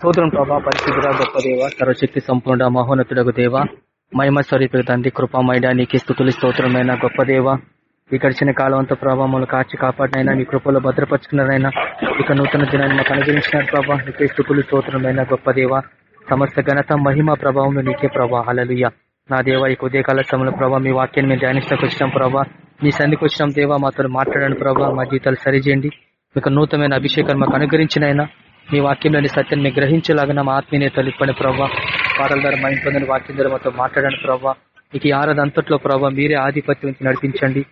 స్తోత్రం ప్రభా పరిశుద్ధుడ గొప్ప దేవ సర్వశక్తి సంపూర్ణ మహోన్నతుడకు దేవ మహిమ స్వరూప తండ్రి కృపమైడా నీకు స్థుతులు స్తోత్రమైన గొప్ప దేవ ఈ గడిచిన కాలం అంతా ప్రభావం కాచి కాపాడినైనా మీ కృపలో భద్రపరుచుకున్నారైనా ఇక నూతన దినాన్ని మాకు అనుగ్రహించినారు ప్రభా నీకే స్థుతులు స్తోత్రమైన గొప్ప దేవ సమస్త ఘనత మహిమ ప్రభావం నీకే ప్రభా అలలుయ నా దేవ ఈ ఉదయకాల సమయంలో ప్రభా మీ వాక్యాన్ని మేము ధ్యానించడానికి వచ్చినాం ప్రభా మీ సంధికి వచ్చినాం దేవ మాతో మాట్లాడండి ప్రభా మా జీతాలు సరిచేయండి మీకు నూతనమైన అభిషేకాన్ని మాకు అనుగ్రహించినైనా మీ వాక్యంలోని సత్యాన్ని గ్రహించేలాగా మా ఆత్మీయతలు ఇప్పని ప్రభావ పాటల ద్వారా మా ఇంట్లో వాక్యం ద్వారా మాతో మాట్లాడండి ప్రభావ మీకు ఈ ఆరాధంతట్లో ప్రభావ మీరే ఆధిపత్యం నడిపించండి.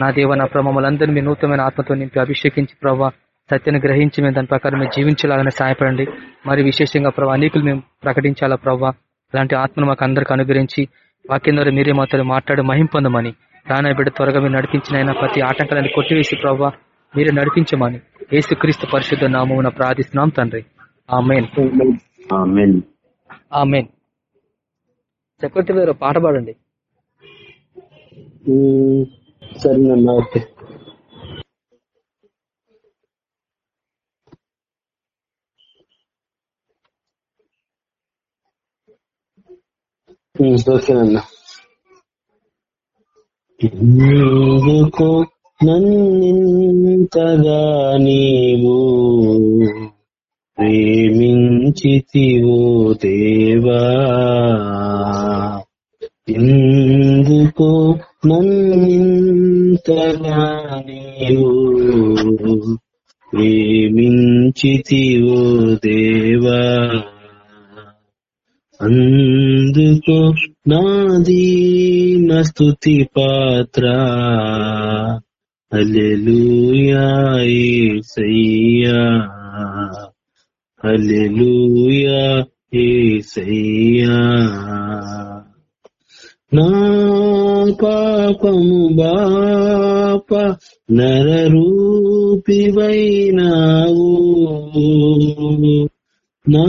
నా దేవ నా ప్రభావాలందరినీ మీ నూతనమైన ఆత్మతో నింపి అభిషేకించి ప్రభావ సత్యాన్ని గ్రహించి మేము దాని ప్రకారం మేము జీవించేలాగానే సహాయపడండి. మరి విశేషంగా ప్రభావ అనేకులు మేము ప్రకటించాలా ప్రభావ అలాంటి ఆత్మను మాకు అందరికి అనుగ్రహించి వాక్యం ద్వారా మీరే మాతో మాట్లాడి మహింపొందమని రానా బిడ్డ త్వరగా మీరు నడిపించిన ప్రతి ఆటంకాలను కొట్టివేసి ప్రభావ మీరే నడిపించమని. క్రీస్తు పరిశుద్ధ నామమున ప్రార్థిస్తున్నాం తండ్రి. ఆమెన్. చక్రవర్తి గారు పాట పాడండి. సరేనన్నా ఓకే. ఓకేనన్నా నన్నింతగా నీవు ప్రేమించితివో దేవా. ఎందుకో నన్నింతగా నీవు ప్రేమించితివో దేవా. అందుకో నాదీన స్తుతి పాత్ర. అలెలుయా ఏసయ్యా. అలెలుయా ఏసయ్యా. నా పాపము బాప నరరూపివైనావు. నా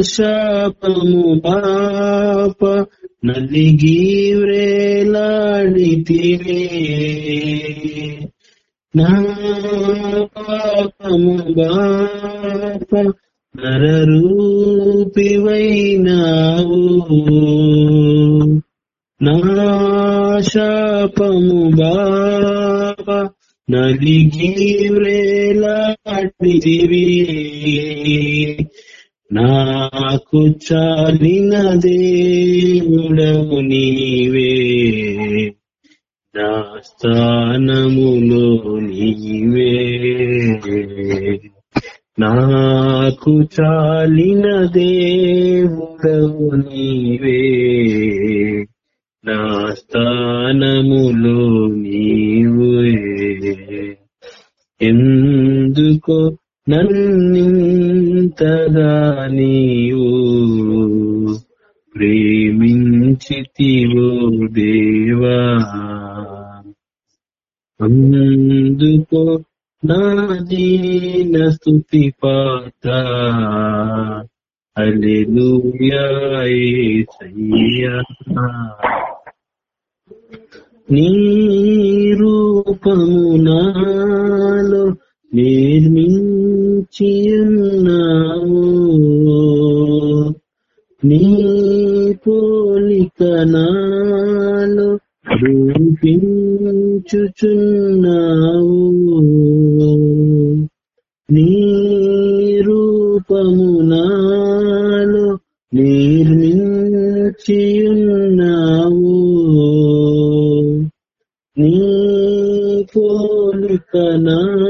శాపము పాప నలిగి వ్రేలాడితివే నా పాపము బాప నరరూపివైనావు. నా శాపము బాప నలిగి వ్రేలాడితివి నాకు చాలిన దేవుడము నీవే. నా స్థానములో నీవే. నాకు చాలిన దేవుడవు నీవే. నా స్థానములో నీవే. ఎందుకో నన్ను నన్నింతగా నీవు ప్రేమించితివో దేవా. అందుకో నాదీన స్తుతి పాత్ర అలెలుయా నీ రూపమునాలో నిర్మించియున్నావు. నీ పోలిక నాలో రూపించుచున్నావు. నీ రూపము నాలో నిర్మించియున్నావు. నీ పోలిక నాలో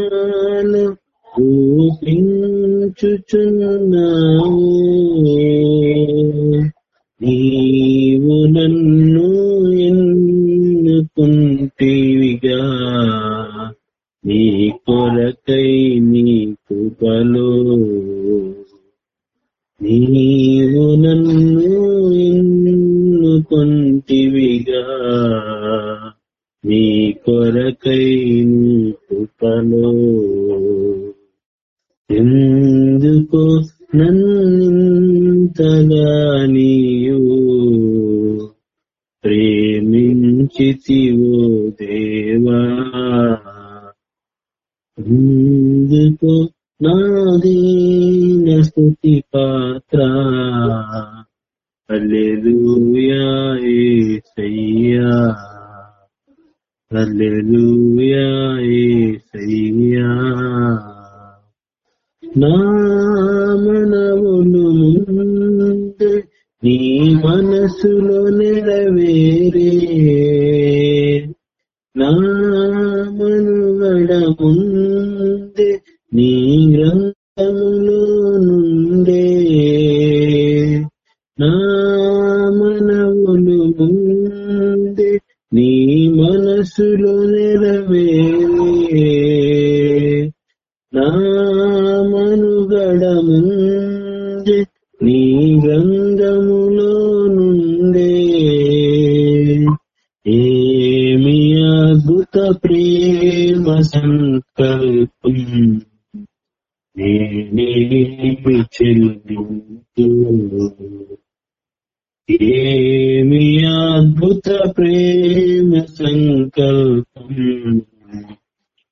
ఏమి అద్భుత ప్రేమ సంకల్పం?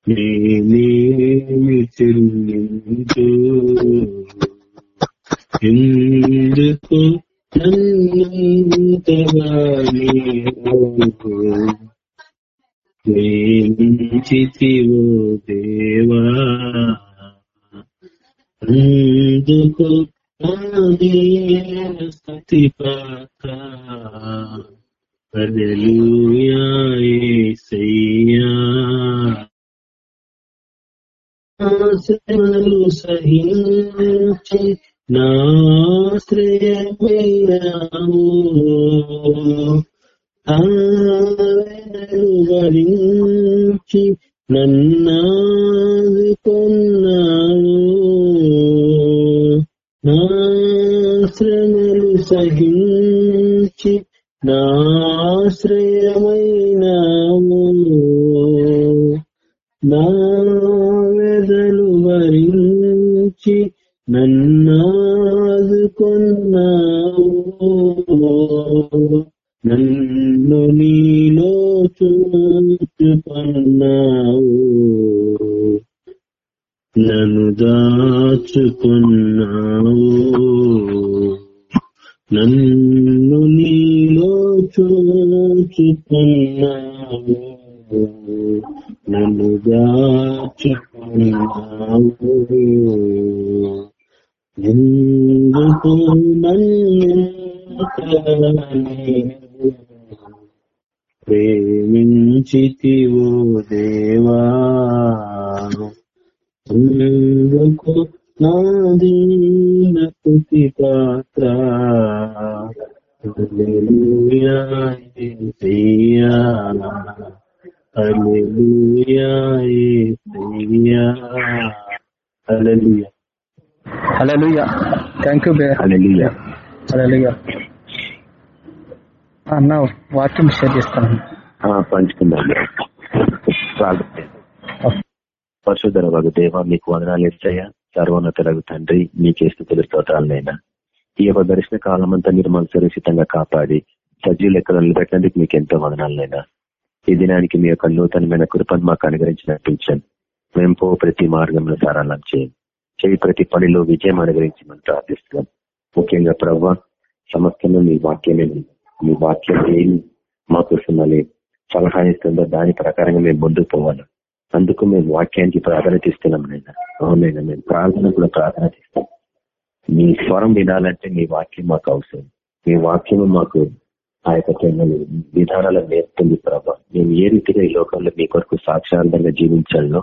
నేనేమి చెల్లించు? ఎందుకు ప్రేమించితివో దేవా? అందుకు స్థుతి పాత్ర హల్లెలూయా యేసయ్యా ఆశ్రమలు సహించి నాశ్రయమైనాము ఆవేదనలు భరించి నన్నాదుకున్నావు నాశ్రమలు సహించి నాశ్రయమైనాము. నా వెదలు వరించి నన్నాదుకున్నావు. నన్ను నీలో చూచుకున్నావు. నన్ను దాచుకున్నావు. నన్ను నీలో చూచుకున్నావు. నన్ను దాచుకున్నావు ఎందుకు నన్ను ప్రేమించితివో దేవా? ఎందుకు నాదీన పాత్ర హల్లెలూయా యేసయ్యా హల్లెలూయా యేసయ్యా హల్లెలూయా హల్లెలూయా థ్యాంక్ యూ బే హల్లెలూయా హల్లెలూయా అన్న వాక్యం షేర్ చేస్తాను పంచుకుందాం పరిశుద్ధర వగు దేవ మీకు వందనాలు ఇస్తాయా సర్వోన్నతులకు తండ్రి మీకే స్థితులు స్తోత్రాలనైనా. ఈ యొక్క దర్శన కాలం అంతా మీరు మన సురక్షితంగా కాపాడి సజీవ లెక్కలు నిలబెట్టినందుకు మీకు ఎంతో వదనాలనైనా. ఈ దినానికి మీ యొక్క నూతనమైన కృపను మాకు అనుగ్రహించి నడిపించండి మేము పో ప్రతి మార్గంలో సారాలం చేయండి చేయి ప్రతి పనిలో విజయం అనుగ్రహించి మనం ప్రార్థిస్తున్నాం. ముఖ్యంగా ప్రవ్వ సమస్తంలో మీ వాక్యమే. మీ వాక్యం ఏమి మాకు సలహా ఇస్తుందో దాని ప్రకారంగా మేము ముందుకు పోవాలి. అందుకు మేము వాక్యానికి ప్రాధాన్యత ఇస్తున్నాం నైనా అవునైనా మేము ప్రార్థన కూడా ప్రాధాన్యత ఇస్తాం మీ స్వరం వినాలంటే మీ వాక్యం మాకు అవసరం. మీ వాక్యము మాకు ఆ యొక్క విధానాలు నేర్పుతుంది ప్రభా. మేము ఏ రీతిగా ఈ లోకంలో మీ కొరకు సాక్షార్థంగా జీవించాలో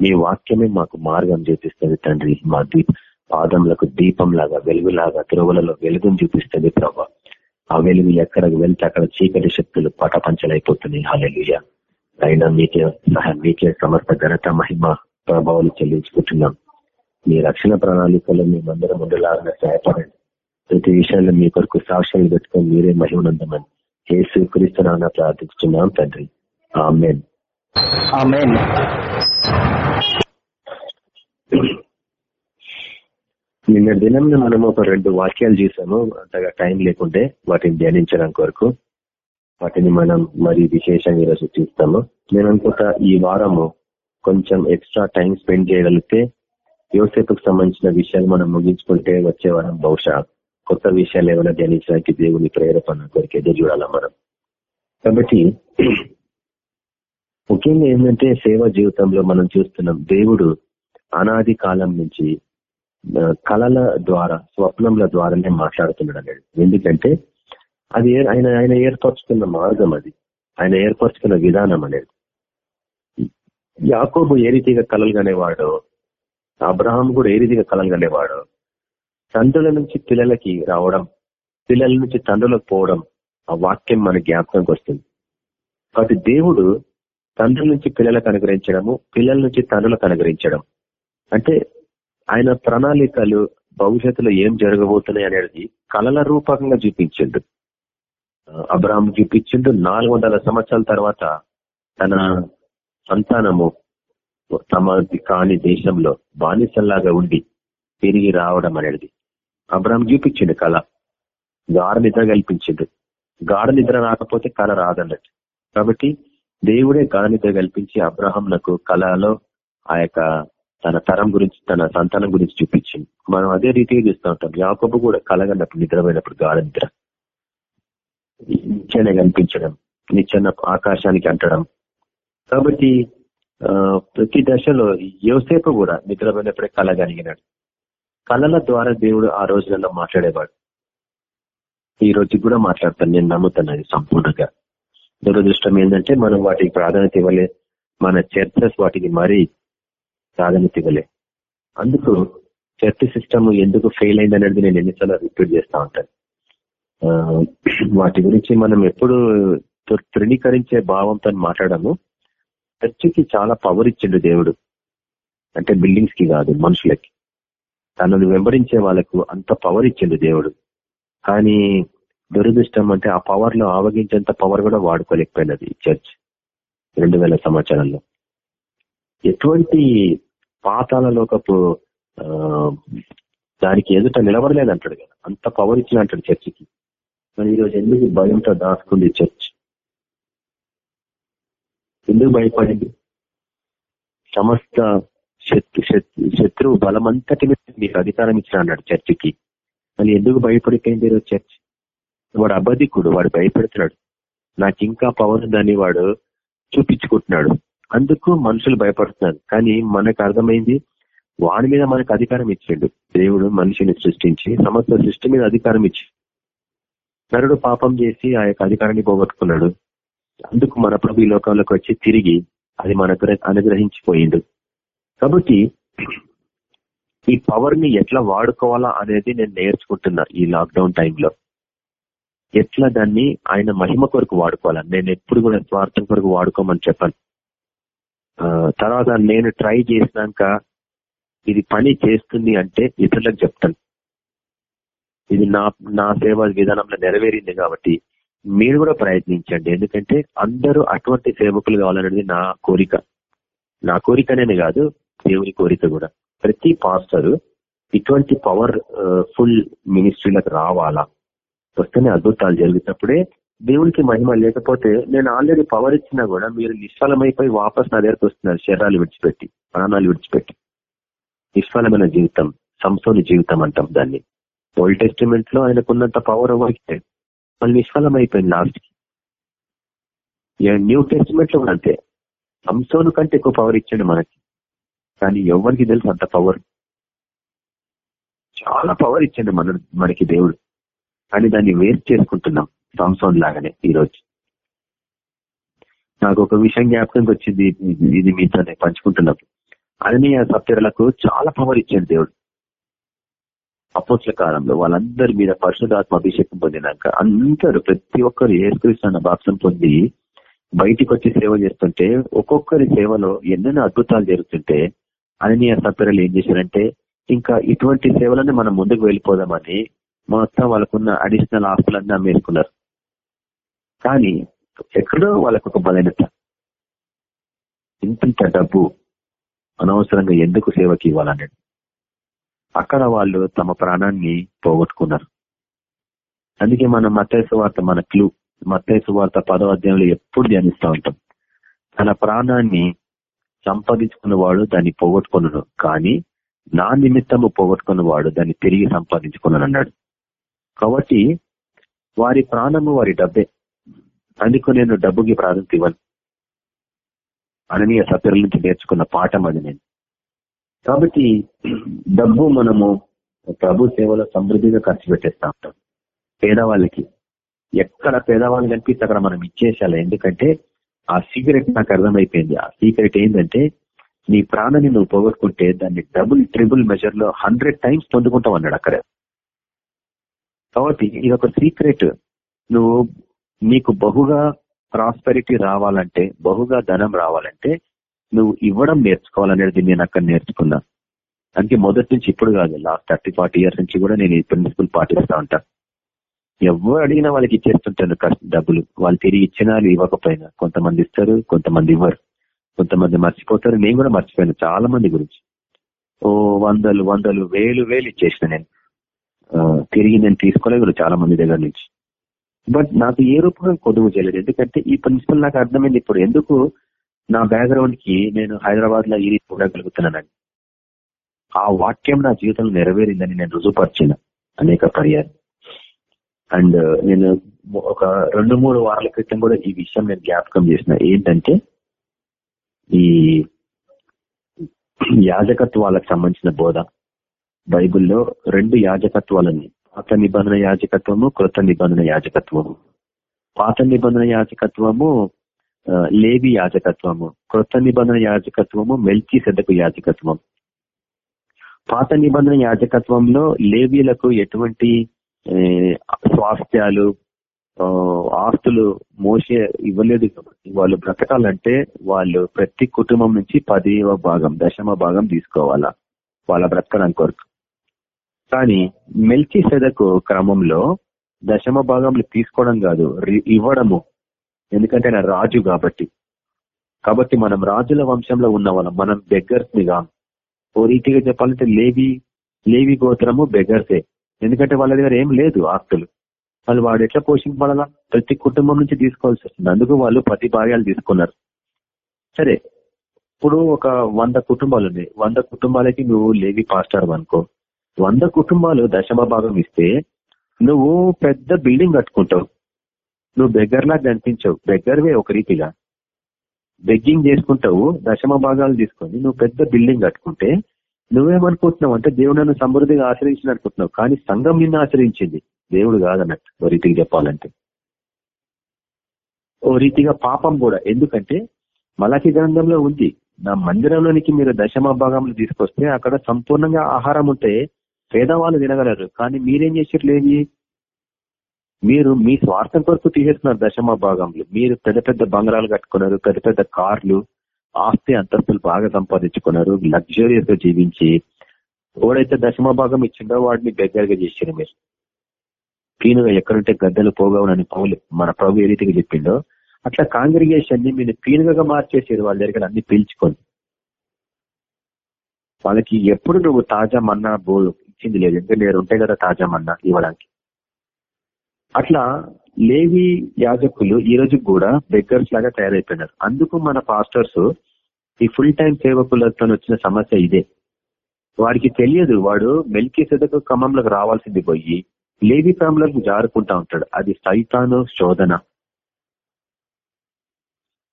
మీ వాక్యమే మాకు మార్గం చూపిస్తుంది తండ్రి. మా దీప్ పాదములకు దీపం లాగా వెలుగులాగా తిరువలలో వెలుగును చూపిస్తుంది ప్రభా. ఆ వెలుగు ఎక్కడికి వెళ్తే అక్కడ చీకటి శక్తులు పటపంచలైపోతున్నాయి. హాలెలుయ అయినా మీకే సహాయం మీకే సమర్థ ఘనత మహిమ ప్రభావాలు చెల్లించుకుంటున్నాం. మీ రక్షణ ప్రణాళికలో మేమందరం ముందులాగా సహాయపడండి. ప్రతి విషయాల్లో మీ కొరకు సాక్ష్యాలు పెట్టుకొని మీరే మహిమనందమని యేసు క్రీస్తునాన్న ప్రార్థిస్తున్నాం తండ్రి. ఆమెన్. ఆమేన్. నిన్న దినం మనం ఒక రెండు వాక్యాలు చూసాము. అంతగా టైం లేకుంటే వాటిని ధ్యానించడం కొరకు. వాటిని మనం మరి విశేషంగా ఈరోజు చూస్తాము. నేను అనుకుంటా ఈ వారము కొంచెం ఎక్స్ట్రా టైం స్పెండ్ చేయగలిగితే యోసేపుకు సంబంధించిన విషయాలు మనం ముగించుకుంటే వచ్చే వారం బహుశా కొత్త విషయాలు ఏమైనా ధ్యానించడానికి దేవుని ప్రేరేపణ కొరికి ఎదురు చూడాలా మనం? కాబట్టి ముఖ్యంగా ఏంటంటే సేవ జీవితంలో మనం చూస్తున్నాం దేవుడు అనాది కాలం నుంచి కళల ద్వారా స్వప్నంల ద్వారానే మాట్లాడుతున్నాడు అనేది. ఎందుకంటే అది ఆయన ఆయన ఏర్పరచుకున్న మార్గం అది. ఆయన ఏర్పరచుకున్న విధానం అనేది. యాకోబు ఏ రీతిగా కలలుగనేవాడు అబ్రహాం కూడా ఏ రీతిగా కలలుగనేవాడు తండ్రుల నుంచి పిల్లలకి రావడం పిల్లల నుంచి తండ్రులకు పోవడం ఆ వాక్యం మన జ్ఞాపకంకి వస్తుంది. కాబట్టి దేవుడు తండ్రుల నుంచి పిల్లలకు అనుగ్రహించడము పిల్లల నుంచి తండ్రులకు అనుగ్రహించడం. అంటే ఆయన ప్రణాళికలు భవిష్యత్తులో ఏం జరగబోతున్నాయి అనేది కళల రూపకంగా చూపించిండు. అబ్రాహం చూపించిండు. నాలుగు వందల సంవత్సరాల తర్వాత తన సంతానము సమాధి కాని దేశంలో బానిసల్లాగా ఉండి తిరిగి రావడం అనేది అబ్రాహం చూపించిండు కళ. గాఢ నిద్ర కల్పించిండు. గాఢ నిద్ర రాకపోతే కళ రాదన్నట్టు. కాబట్టి దేవుడే గాఢ నిద్ర కల్పించి అబ్రహాంలకు కళలో ఆ యొక్క తన తరం గురించి తన సంతానం గురించి చూపించింది మనం అదే రీతిగా చూస్తూ ఉంటాం. యాకబు కూడా కలగన్నప్పుడు నిద్రపోయినప్పుడు గాఢ నిద్ర. నిచ్చెన కనిపించడం నిచ్చెన ఆకాశానికి అంటడం. కాబట్టి ప్రతి దశలో యోసేపు కూడా నిద్రపోయినప్పుడే కళ కలిగినాడు. కళల ద్వారా దేవుడు ఆ రోజులలో మాట్లాడేవాడు. ఈ రోజు కూడా మాట్లాడతాను నేను నమ్ముతాను సంపూర్ణంగా. దురదృష్టం ఏంటంటే మనం వాటికి ప్రాధాన్యత ఇవ్వలే మన చర్చస్ వాటికి మరీ ప్రాధాన్యత ఇవ్వలే. అందుకు చర్చ సిస్టమ్ ఎందుకు ఫెయిల్ అయింది అనేది నేను ఎన్నిసార్లు రిపీట్ చేస్తా ఉంటాను. వాటి గురించి మనం ఎప్పుడు తృణీకరించే భావంతో మాట్లాడము. చర్చికి చాలా పవర్ ఇచ్చిండు దేవుడు. అంటే బిల్డింగ్స్కి కాదు మనుషులకి. తనను వెంబడించే వాళ్ళకు అంత పవర్ ఇచ్చిండు దేవుడు. కానీ దురదృష్టం అంటే ఆ పవర్లో ఆవగించేంత పవర్ కూడా వాడుకోలేకపోయినది చర్చ్ రెండు వేల సంవత్సరాల్లో. ఎటువంటి పాతాలలోకపు దానికి ఎదుట నిలబడలేదు అంటాడు కదా. అంత పవర్ ఇచ్చిన అంటాడు చర్చికి. మరి ఈరోజు ఎందుకు భయంతో దాచుకుంది చర్చ్ ఎందుకు భయపడింది? సమస్త శత్రు శత్రువు బలమంతటి మీకు అధికారం ఇచ్చిన అన్నాడు చర్చికి. మళ్ళీ ఎందుకు భయపడిపోయింది ఈరోజు చర్చ్ వాడు అబద్ధికుడు వాడు భయపెడుతున్నాడు. నాకు ఇంకా పవర్ ఉందని వాడు చూపించుకుంటున్నాడు. అందుకు మనుషులు భయపడుతున్నారు. కానీ మనకు అర్థమైంది వాడి మీద మనకు అధికారం ఇచ్చిండు. దేవుడు మనిషిని సృష్టించి సమస్త సృష్టి మీద అధికారం ఇచ్చి నరుడు పాపం చేసి ఆ యొక్క అధికారాన్ని పోగొట్టుకున్నాడు. అందుకు మన ప్రభు ఈ లోకంలోకి వచ్చి తిరిగి అది మనకు అనుగ్రహించిపోయిండు. కాబట్టి ఈ పవర్ని ఎట్లా వాడుకోవాలా అనేది నేను నేర్చుకుంటున్నా ఈ లాక్డౌన్ టైంలో. ఎట్లా దాన్ని ఆయన మహిమ కొరకు వాడుకోవాలా? నేను ఎప్పుడు కూడా స్వార్థం కొరకు వాడుకోమని చెప్పాను. తర్వాత నేను ట్రై చేసినాక ఇది పని చేస్తుంది అంటే ఇతరులకు చెప్తాను. ఇది నా నా సేవ విధానంలో నెరవేరింది కాబట్టి మీరు కూడా ప్రయత్నించండి. ఎందుకంటే అందరూ అటువంటి సేవకులు కావాలనేది నా కోరిక. నా కోరికనే కాదు దేవుని కోరిక కూడా. ప్రతి పాస్టరు ఇటువంటి పవర్ ఫుల్ మినిస్ట్రీలకు రావాలా? వస్తేనే అద్భుతాలు జరిగినప్పుడే దేవునికి మహిమ లేకపోతే నేను ఆల్రెడీ పవర్ ఇచ్చినా కూడా మీరు నిష్ఫలమైపోయి వాపస్ నా దగ్గరకు వస్తున్నారు శరీరాలు విడిచిపెట్టి ప్రాణాలు విడిచిపెట్టి. నిష్ఫలమైన జీవితం సంసోని జీవితం అంటాం దాన్ని. ఓల్డ్ టెస్టిమెంట్లో ఆయనకున్నంత పవర్ అవ్వకపోతే మళ్ళీ నిష్ఫలమైపోయింది లాస్ట్ న్యూ టెస్టిమెంట్లో కూడా అంతే. సంసోను కంటే ఎక్కువ పవర్ ఇచ్చాడు మనకి. కానీ ఎవరికి తెలుసు అంత పవర్ చాలా పవర్ ఇచ్చాడు మన మనకి దేవుడు. కానీ దాన్ని వేస్ట్ చేసుకుంటున్నాం సంసోన్ లాగానే ఈరోజు. నాకు ఒక విషయం జ్ఞాపకంకి వచ్చింది ఇది మీతో పంచుకుంటున్నప్పుడు ఆ సత్యలకు చాలా పవర్ ఇచ్చాడు దేవుడు. అపోస్ల కాలంలో వాళ్ళందరి మీద పరిశుధాత్మ అభిషేకం పొందినాక అందరూ ప్రతి ఒక్కరు ఏసుకరిస్తున్న బాప్సం పొంది బయటికి వచ్చి సేవ చేస్తుంటే ఒక్కొక్కరి సేవలో ఎన్నెన్నో అద్భుతాలు జరుగుతుంటే అననీయ సభ్యులు ఏం చేశారంటే ఇంకా ఇటువంటి సేవలన్నీ మనం ముందుకు వెళ్ళిపోదామని మొత్తం వాళ్ళకున్న అడిషనల్ ఆస్తులన్నీ అమ్మేసుకున్నారు. కానీ ఎక్కడో వాళ్ళకు ఒక బలహీనత. ఇంత డబ్బు అనవసరంగా ఎందుకు సేవకి ఇవ్వాలన్నాడు. అక్కడ వాళ్ళు తమ ప్రాణాన్ని పోగొట్టుకున్నారు. అందుకే మనం మత్తైసు వార్త మన క్లూ మత్తైసు వార్త పదో అధ్యాయంలో ఎప్పుడు ధ్యానిస్తూ ఉంటాం. తన ప్రాణాన్ని సంపాదించుకున్న వాడు దాన్ని పోగొట్టుకున్నాడు కానీ నా నిమిత్తము పోగొట్టుకున్న వాడు దాన్ని తిరిగి సంపాదించుకున్నాను అన్నాడు. కాబట్టి వారి ప్రాణము వారి డబ్బే. అందుకు నేను డబ్బుకి ప్రాధాన్యత ఇవ్వను. అననీయ సభ్యుల నుంచి నేర్చుకున్న పాఠం అది నేను. కాబట్టి డబ్బు మనము ప్రభు సేవలో సమృద్ధిగా ఖర్చు పెట్టేస్తా ఉంటాం. పేదవాళ్ళకి ఎక్కడ పేదవాళ్ళు కనిపిస్తే అక్కడ మనం ఇచ్చేసాలి ఎందుకంటే ఆ సీక్రెట్ నాకు అర్థమైపోయింది. ఆ సీక్రెట్ ఏంటంటే నీ ప్రాణాన్ని నువ్వు పోగొట్టుకుంటే దాన్ని డబుల్ ట్రిబుల్ మెజర్లో హండ్రెడ్ టైమ్స్ పొందుకుంటావు అన్నాడు అక్కడ. కాబట్టి ఇది ఒక సీక్రెట్ నువ్వు నీకు బహుగా ప్రాస్పెరిటీ రావాలంటే బహుగా ధనం రావాలంటే నువ్వు ఇవ్వడం నేర్చుకోవాలనేది నేను అక్కడ నేర్చుకున్నా. అందుకే మొదటి నుంచి ఇప్పుడు కాదు లాస్ట్ థర్టీ ఫార్టీ ఇయర్స్ నుంచి కూడా నేను ఈ ప్రిన్సిపల్ పాటిస్తా ఉంటా. ఎవరు అడిగినా వాళ్ళకి ఇచ్చేస్తుంటాను డబ్బులు. వాళ్ళు తిరిగి ఇచ్చినా ఇవ్వకపోయినా. కొంతమంది ఇస్తారు కొంతమంది ఇవ్వరు. కొంతమంది మర్చిపోతారు. నేను కూడా మర్చిపోయాను చాలా మంది గురించి. ఓ వందలు వందలు వేలు వేలు ఇచ్చేసిన నేను. తిరిగి నేను తీసుకోలేదు చాలా మంది దగ్గర నుంచి. బట్ నాకు ఏ రూపంగా కొదువు చేయలేదు. ఎందుకంటే ఈ ప్రిన్సిపల్ నాకు అర్థమైంది ఇప్పుడు. ఎందుకు? నా బ్యాక్గ్రౌండ్కి నేను హైదరాబాద్లో ఈ రీతి ఆ వాక్యం నా జీవితంలో నెరవేరిందని నేను రుజువుపరిచిన అనేక పర్యాలు. అండ్ నేను ఒక రెండు మూడు వారాల క్రితం కూడా ఈ విషయం నేను జ్ఞాపకం చేసిన. ఏంటంటే ఈ యాజకత్వాలకు సంబంధించిన బోధ. బైబిల్లో రెండు యాజకత్వాలని పాత నిబంధన యాజకత్వము కృత నిబంధన యాజకత్వము. పాత నిబంధన యాజకత్వము లేవి యాజకత్వము కృత నిబంధన యాజకత్వము మెల్కి సెదకు యాజకత్వం. పాత నిబంధన యాజకత్వంలో లేవీలకు ఎటువంటి స్వాస్థ్యాలు ఆస్తులు మోసే ఇవ్వలేదు. వాళ్ళు బ్రతకాలంటే వాళ్ళు ప్రతి కుటుంబం నుంచి పదివ భాగం దశమ భాగం తీసుకోవాలా వాళ్ళ బ్రతకడం కొరకు. కానీ మెల్కి సెదకు క్రమంలో దశమ భాగంలో తీసుకోవడం కాదు ఇవ్వడము. ఎందుకంటే ఆయన రాజు కాబట్టి. కాబట్టి మనం రాజుల వంశంలో ఉన్న వాళ్ళం. మనం బెగ్గర్స్ ఓ రీతిగా చెప్పాలంటే లేవి లేవి గోత్రము బెగ్గర్సే. ఎందుకంటే వాళ్ళ దగ్గర ఏం లేదు ఆస్తులు. వాళ్ళు వాడు ఎట్లా పోషింపడాలా ప్రతి కుటుంబం నుంచి తీసుకోవాల్సి వస్తుంది. అందుకు వాళ్ళు ప్రతి భాగాలు తీసుకున్నారు. సరే ఇప్పుడు ఒక వంద కుటుంబాలు ఉన్నాయి. వంద కుటుంబాలకి నువ్వు లేవి పాస్టర్ అనుకో. వంద కుటుంబాలు దశమ భాగం ఇస్తే నువ్వు పెద్ద బిల్డింగ్ కట్టుకుంటావు. నువ్వు బెగ్గర్లా కనిపించవు బెగ్గర్వే ఒక రీతిగా. బెగ్గింగ్ చేసుకుంటావు దశమ భాగాలు తీసుకొని నువ్వు పెద్ద బిల్డింగ్ కట్టుకుంటే నువ్వేమనుకుంటున్నావు అంటే దేవుడు నన్ను సమృద్ధిగా ఆశ్రయించింది అనుకుంటున్నావు. కానీ సంఘం నిన్ను ఆశ్రయించింది. దేవుడు కాదన్నట్టు ఓ రీతికి చెప్పాలంటే. ఓ రీతిగా పాపం కూడా. ఎందుకంటే మలకి గ్రంథంలో ఉంది. నా మందిరంలోనికి మీరు దశమ భాగంలో తీసుకొస్తే అక్కడ సంపూర్ణంగా ఆహారం ఉంటే పేదవాళ్ళు తినగలరు. కానీ మీరేం చేసారు లేవి మీరు మీ స్వార్థం కొరకు తీసేస్తున్నారు దశమ భాగంలో మీరు పెద్ద పెద్ద బంగారాలు కట్టుకున్నారు పెద్ద పెద్ద కార్లు ఆస్తి అంతస్తులు బాగా సంపాదించుకున్నారు లగ్జరియస్గా జీవించి ఎవడైతే దశమ భాగం ఇచ్చిండో వాడిని బెగ్గరగా చేసారు మీరు. పీనుగా ఎక్కడుంటే గద్దెలు పోగవునని పౌలు మన ప్రభు ఏ రీతిగా చెప్పిండో అట్లా కాంగ్రిగేషన్ని మీరు పీనుగగా మార్చేసారు వాళ్ళ దగ్గర అన్ని పీల్చుకొని. వాళ్ళకి ఎప్పుడు నువ్వు తాజా మన్నా బో ఇచ్చింది లేదు. ఎందుకంటే ఉంటాయి కదా తాజా మన్నా ఇవ్వడానికి. అట్లా లేవి యాజకులు ఈ రోజు కూడా బెగ్గర్స్ లాగా తయారైపోయినారు. అందుకు మన పాస్టర్స్ ఈ ఫుల్ టైం సేవకులతో వచ్చిన సమస్య ఇదే. వాడికి తెలియదు వాడు మెల్కి సెదకు క్రమంలోకి రావాల్సింది పోయి లేవి క్రమంలోకి జారుకుంటా ఉంటాడు. అది సైతాను శోధన.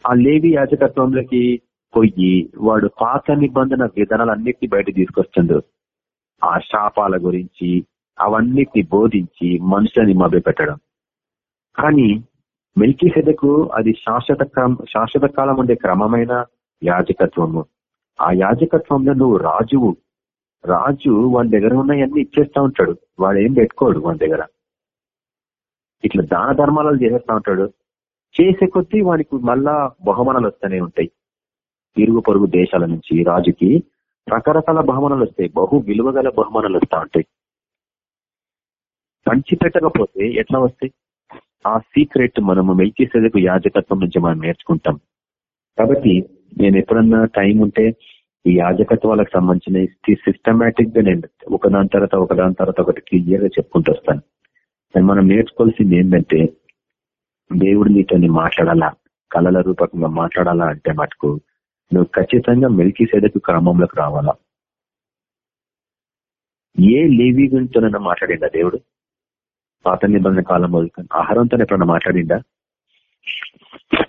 ఆ లేవి యాజకత్వంలోకి పోయి వాడు పాత నిబంధన విధానాలన్నిటిని బయట తీసుకొస్తుండు. ఆ శాపాల గురించి అవన్నిటిని బోధించి మనుషులని మభ్యపెట్టడం. కానీ మెల్కీ సెదకు అది శాశ్వత శాశ్వత కాలం ఉండే క్రమమైన యాజకత్వము. ఆ యాజకత్వంలో నువ్వు రాజువు. రాజు వాళ్ళ దగ్గర ఉన్నాయన్నీ ఇచ్చేస్తా ఉంటాడు. వాడు ఏం పెట్టుకోడు వాళ్ళ దగ్గర. ఇట్లా దాన ధర్మాలు చేసేస్తా ఉంటాడు. చేసే కొద్దీ వానికి మళ్ళా బహుమానాలు వస్తూనే ఉంటాయి. ఇరుగు పొరుగు దేశాల నుంచి రాజుకి రకరకాల బహుమానాలు వస్తాయి. బహు విలువగల బహుమానాలు వస్తూ ఉంటాయి. పంచిపెట్టకపోతే ఎట్లా వస్తాయి? ఆ సీక్రెట్ మనము మెల్చేసేందుకు యాజకత్వం నుంచి మనం నేర్చుకుంటాం. కాబట్టి నేను ఎప్పుడన్నా టైం ఉంటే ఈ యాజకత్వాలకు సంబంధించిన సిస్టమేటిక్గా నేను ఒకదాని తర్వాత ఒకదాని తర్వాత ఒకటి క్లియర్గా చెప్పుకుంటూ వస్తాను. మనం నేర్చుకోవాల్సింది ఏంటంటే దేవుడు నీతో మాట్లాడాలా? కళల రూపకంగా మాట్లాడాలా అంటే మటుకు నువ్వు ఖచ్చితంగా మెలికిసేదకు క్రమంలోకి రావాలా? ఏ లేవీ గురించోనన్నా మాట్లాడిందా దేవుడు? పాత నిబంధన కాలం మొదలుకొని ఆహారంతో ఎప్పుడన్నా మాట్లాడిందా?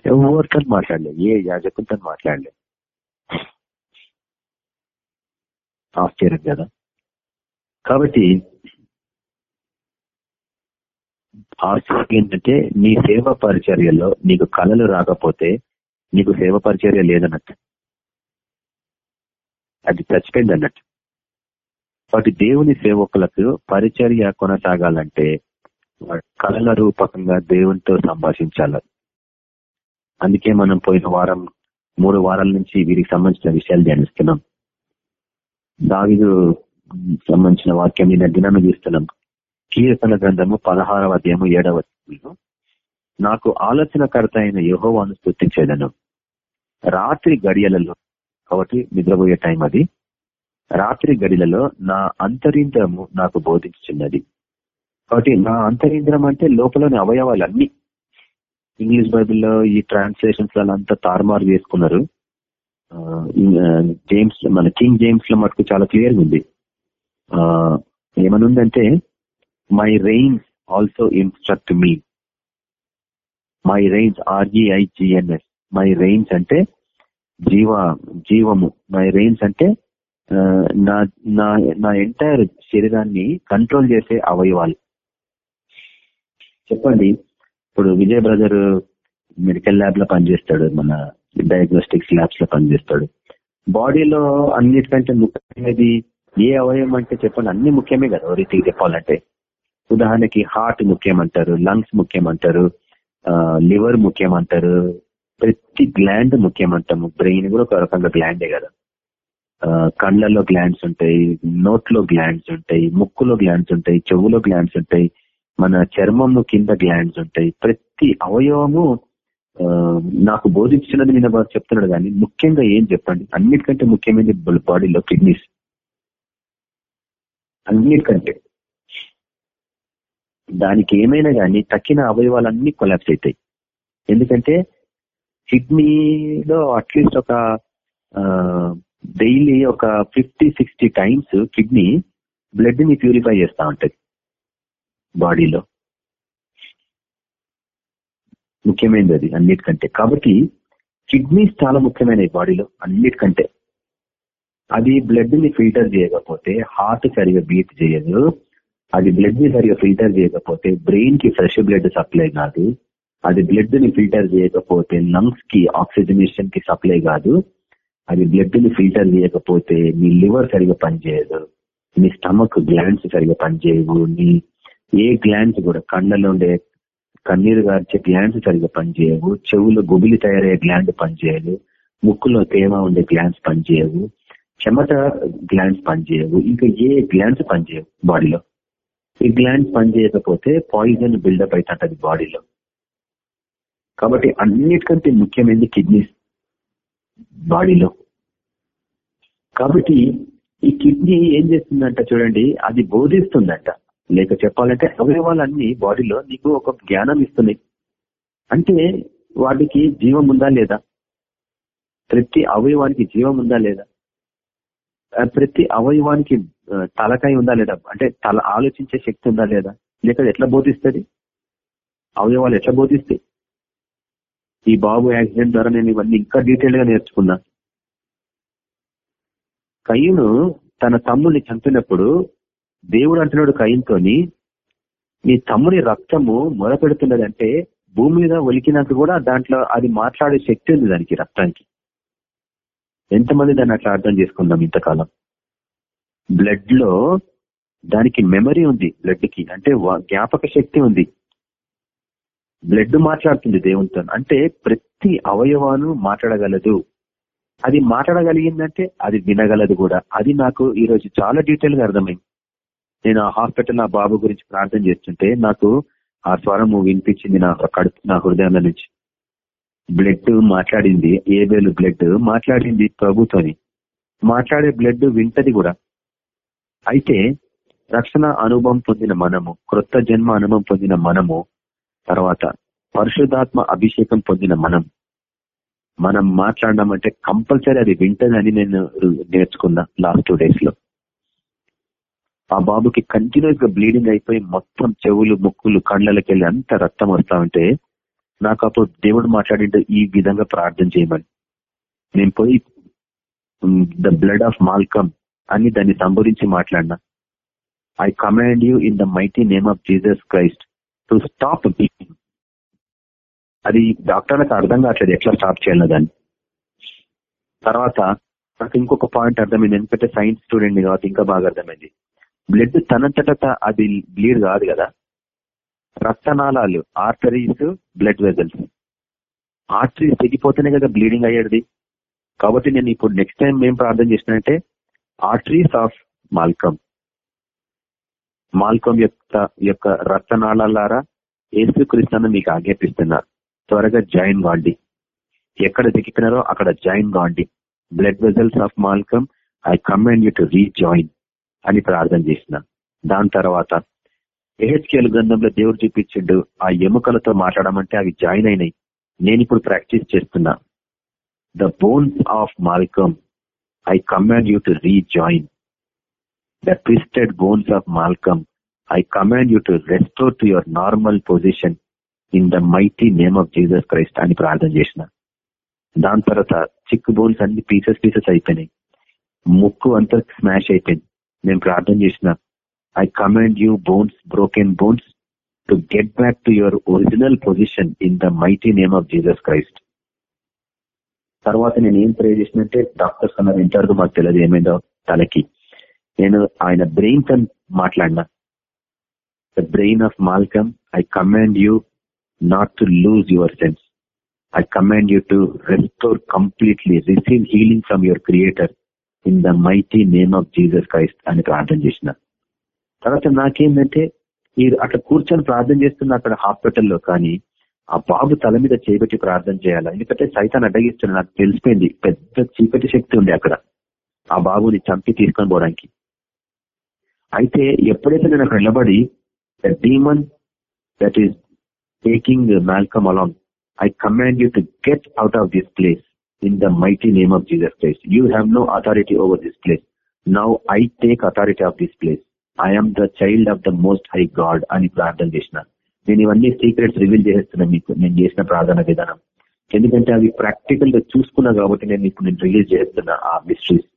ఎవరితో మాట్లాడలే ఏ యాజకులతో మాట్లాడలే ఆశ్చర్యం కదా. కాబట్టి ఆశ్చర్యం ఏంటంటే నీ సేవ పరిచర్యలో నీకు కళలు రాకపోతే నీకు సేవ పరిచర్య లేదన్నట్టు. అది చచ్చిపోయింది అన్నట్టు వాటి దేవుని సేవకులకు పరిచర్య కొనసాగాలంటే కళల రూపకంగా దేవునితో సంభాషించాలి. అందుకే మనం పోయిన వారం మూడు వారాల నుంచి వీరికి సంబంధించిన విషయాలు ధ్యానిస్తున్నాం. దావిదు సంబంధించిన వాక్యం నిన్న దినాన్ని చూస్తున్నాం. కీర్తన గ్రంథము పదహారవ అధ్యాయము ఏడవ నాకు ఆలోచనకర్త అయిన యహోవాను స్థుతించేదను రాత్రి గడియలలో కాబట్టి నిద్రపోయే టైం అది. రాత్రి గడిలలో నా అంతరింద్రము నాకు బోధించున్నది కాబట్టి నా అంతరింద్రం అంటే లోపలని అవయవాలు అన్ని ఇంగ్లీష్ బైబిల్లో ఈ ట్రాన్స్లేషన్స్ అంతా తారుమారు చేసుకున్నారు. జేమ్స్ మన కింగ్ జేమ్స్లో మటుకు చాలా క్లియర్గా ఉంది. ఏమనుందంటే my reins also instruct me my reins R G I G N S my reins అంటే జీవ జీవము. మై రెయిన్స్ అంటే నా నా నా ఎంటైర్ శరీరాన్ని కంట్రోల్ చేసే అవయవాలు. చెప్పండి. ఇప్పుడు విజయ్ బ్రదర్ మెడికల్ ల్యాబ్లో పనిచేస్తాడు మన డయాగ్నోస్టిక్స్ ల్యాబ్స్లో పనిచేస్తాడు. బాడీలో అన్నిటికంటే ముఖ్యమైనది ఏ అవయవం అంటే చెప్పండి అన్ని ముఖ్యమే కదా ఓ రీతికి చెప్పాలంటే. ఉదాహరణకి హార్ట్ ముఖ్యమంటారు లంగ్స్ ముఖ్యమంటారు లివర్ ముఖ్యమంటారు ప్రతి గ్లాండ్ ముఖ్యమంటాము. బ్రెయిన్ కూడా ఒక రకంగా గ్లాండే కదా. కళ్ళలో గ్లాండ్స్ ఉంటాయి నోట్లో గ్లాండ్స్ ఉంటాయి ముక్కులో గ్లాండ్స్ ఉంటాయి చెవులో గ్లాండ్స్ ఉంటాయి మన చర్మము కింద గ్లాండ్స్ ఉంటాయి. ప్రతి అవయవము నాకు బోధించినది నేను చెప్తున్నాడు కానీ ముఖ్యంగా ఏం చెప్పండి? అన్నిటికంటే ముఖ్యమైనది బాడీలో కిడ్నీస్ అన్నిటికంటే. దానికి ఏమైనా కానీ తక్కిన అవయవాలన్నీ కొలాప్స్ అవుతాయి ఎందుకంటే కిడ్నీలో అట్లీస్ట్ ఒక డైలీ ఒక ఫిఫ్టీ సిక్స్టీ టైమ్స్ కిడ్నీ బ్లడ్ని ప్యూరిఫై చేస్తూ ఉంటది. బాడీలో. ముఖ్యమైనది అది అన్నిటికంటే. కాబట్టి కిడ్నీ చాలా ముఖ్యమైనవి బాడీలో అన్నిటికంటే. అది బ్లడ్ని ఫిల్టర్ చేయకపోతే హార్ట్ సరిగా బీట్ చేయదు. అది బ్లడ్ని సరిగా ఫిల్టర్ చేయకపోతే బ్రెయిన్కి ఫ్రెష్ బ్లడ్ సప్లై కాదు. అది బ్లడ్ని ఫిల్టర్ చేయకపోతే లంగ్స్కి ఆక్సిజనేషన్కి సప్లై కాదు. అది బ్లడ్ని ఫిల్టర్ చేయకపోతే నీ లివర్ సరిగా పనిచేయదు. నీ స్టమక్ గ్లాండ్స్ సరిగా పనిచేయవు. నీ ఏ గ్లాండ్స్ కూడా కళ్ళలో ఉండే కన్నీరు గార్చే గ్లాండ్స్ సరిగ్గా పనిచేయవు చెవులో గుబిలి తయారయ్యే గ్లాండ్ పనిచేయదు ముక్కులో తేమ ఉండే గ్లాండ్స్ పనిచేయవు చెమట గ్లాండ్స్ పనిచేయవు ఇంకా ఏ గ్లాండ్స్ పనిచేయవు బాడీలో? ఈ గ్లాండ్స్ పనిచేయకపోతే పాయిజన్ బిల్డప్ అవుతుంటది బాడీలో. కాబట్టి అన్నిటికంటే ముఖ్యమైనది కిడ్నీస్ బాడీలో. కాబట్టి ఈ కిడ్నీ ఏం చేస్తుందంట చూడండి అది బోధిస్తుందంట. లేక చెప్పాలంటే అవయవాలన్నీ బాడీలో నీకు ఒక జ్ఞానం ఇస్తున్నాయి అంటే వాటికి జీవం ఉందా లేదా? ప్రతి అవయవానికి జీవం ఉందా లేదా? ప్రతి అవయవానికి తలకాయ ఉందా లేదా? అంటే తల ఆలోచించే శక్తి ఉందా లేదా? లేక ఎట్లా బోధిస్తుంది? అవయవాలు ఎట్లా బోధిస్తాయి? ఈ బాబు యాక్సిడెంట్ ద్వారా నేను ఇవన్నీ ఇంకా డీటెయిల్గా నేర్చుకున్నా. కయ్యను తన తమ్ముల్ని చంపినప్పుడు దేవుడు అంటున్నాడు కయ్యంతోని నీ తమ్ముడి రక్తము మొరపెడుతున్నదంటే భూమి మీద ఒలికినాక కూడా దాంట్లో అది మాట్లాడే శక్తి ఉంది దానికి రక్తానికి. ఎంతమంది దాన్ని అట్లా అర్థం చేసుకుందాం ఇంతకాలం? బ్లడ్లో దానికి మెమరీ ఉంది బ్లడ్కి అంటే జ్ఞాపక శక్తి ఉంది. బ్లడ్ మాట్లాడుతుంది దేవునితో అంటే ప్రతి అవయవాను మాట్లాడగలదు. అది మాట్లాడగలిగిందంటే అది వినగలదు కూడా. అది నాకు ఈరోజు చాలా డీటెయిల్గా అర్థమైంది. నేను ఆ హాస్పిటల్ నా బాబు గురించి ప్రార్థన చేస్తుంటే నాకు ఆ స్వరము వినిపించింది నా కడుపు నా హృదయాల నుంచి. బ్లడ్ మాట్లాడింది ఏబేలు బ్లడ్ మాట్లాడింది ప్రభుతోని. మాట్లాడే బ్లడ్ వింటది కూడా. అయితే రక్షణ అనుభవం పొందిన మనము క్రొత్త జన్మ అనుభవం పొందిన మనము తర్వాత పరిశుధాత్మ అభిషేకం పొందిన మనం మనం మాట్లాడడం అంటే కంపల్సరీ అది వింటదని నేను నేర్చుకున్నా లాస్ట్ టూ డేస్లో ఆ బాబుకి కంటిన్యూస్గా బ్లీడింగ్ అయిపోయి మొత్తం చెవులు ముక్కులు కళ్ళకి వెళ్ళి అంత రక్తం వస్తా ఉంటే నాకు అప్పుడు దేవుడు మాట్లాడింటే ఈ విధంగా ప్రార్థన చేయమని. నేను పోయి ద బ్లడ్ ఆఫ్ మాల్కమ్ అని దాన్ని సంబోధించి మాట్లాడినా. I command you in the mighty name of Jesus Christ to stop అది డాక్టర్లకు అర్థం కావట్లేదు ఎట్లా స్టాప్ చేయాలి దాన్ని. తర్వాత నాకు ఇంకొక పాయింట్ అర్థమైంది ఎందుకంటే సైన్స్ స్టూడెంట్ కాబట్టి ఇంకా బాగా అర్థమైంది. బ్లడ్ తనంతట అది బ్లీడ్ కాదు కదా. రక్తనాళాలు ఆర్టరీస్ బ్లడ్ వెజల్స్ ఆర్టరీస్ తెగిపోతేనే కదా బ్లీడింగ్ అయ్యేది. కాబట్టి నేను ఇప్పుడు నెక్స్ట్ టైం ఏం ప్రార్థన చేసినంటే ఆర్టరీస్ ఆఫ్ మాల్కమ్ మాల్కం యొక్క యొక్క రక్తనాళాలారా ఏసుక్రీస్తున్న మీకు ఆజ్ఞాపిస్తున్నారు త్వరగా జాయిన్ కాండి. ఎక్కడ దిగిపోయినారో అక్కడ జాయిన్ కాండి. Blood vessels of Malcolm I command you to rejoin అని ప్రార్థన చేసిన. దాని తర్వాత ఏహెచ్కేఎల్ గ్రంథంలో దేవుడు చూపించిండు ఆ ఎముకలతో మాట్లాడమంటే అవి జాయిన్ అయినాయి. నేను ఇప్పుడు ప్రాక్టీస్ చేస్తున్నా. The bones of Malcolm I command you to rejoin. The twisted bones of Malcolm I command you to restore to your normal position in the mighty name of Jesus Christ అని ప్రార్థన చేసిన. దాని తర్వాత cheek bones అన్ని pieces pieces అయిపోయినాయి. ముక్కు అంతా smash అయిపోయింది. నేను ప్రార్థన చేసిన. I command you bones broken bones to get back to your original position in the mighty name of Jesus Christ తర్వాత నేను ఏం ప్రే చేసినంటే డాక్టర్స్ అన్నారు ఇంతవరకు మాకు తెలియదు ఏమైందో తనకి నేను ఆయన బ్రెయిన్తో మాట్లాడినా. The brain of Malcolm I command you not to lose your sense I command you to restore completely receive healing from your creator in the mighty name of Jesus Christ అని ప్రార్థన చేసిన తర్వాత నాకేంటంటే ఈ అట్లా కూర్చొని ప్రార్థన చేస్తున్న అక్కడ హాస్పిటల్లో కానీ ఆ బాబు తల మీద చేపెట్టి ప్రార్థన చేయాలా? ఎందుకంటే సైతాన్ని అడ్డగిస్తున్నా నాకు తెలిసిపోయింది పెద్ద చీకటి శక్తి ఉంది అక్కడ. ఆ బాబుని చంపి తీసుకొని పోవడానికి. అయితే ఎప్పుడైతే నేను అక్కడ నిలబడి the demon that is taking Malcolm along I command you to get out of this place in the mighty name of Jesus Christ you have no authority over this place now I take authority of this place I'm the child of the most high God అని ప్రార్థన చేసిన నేను ఇవన్నీ secrets reveal చేస్తున్నా మీకు. నేను చేసిన ప్రార్థన విధానం. ఎందుకంటే అవి ప్రాక్టికల్గా చూసుకున్నా కాబట్టి నేను ఇప్పుడు నేను రిలీజ్ చేస్తున్నా ఆ మిస్ట్రీస్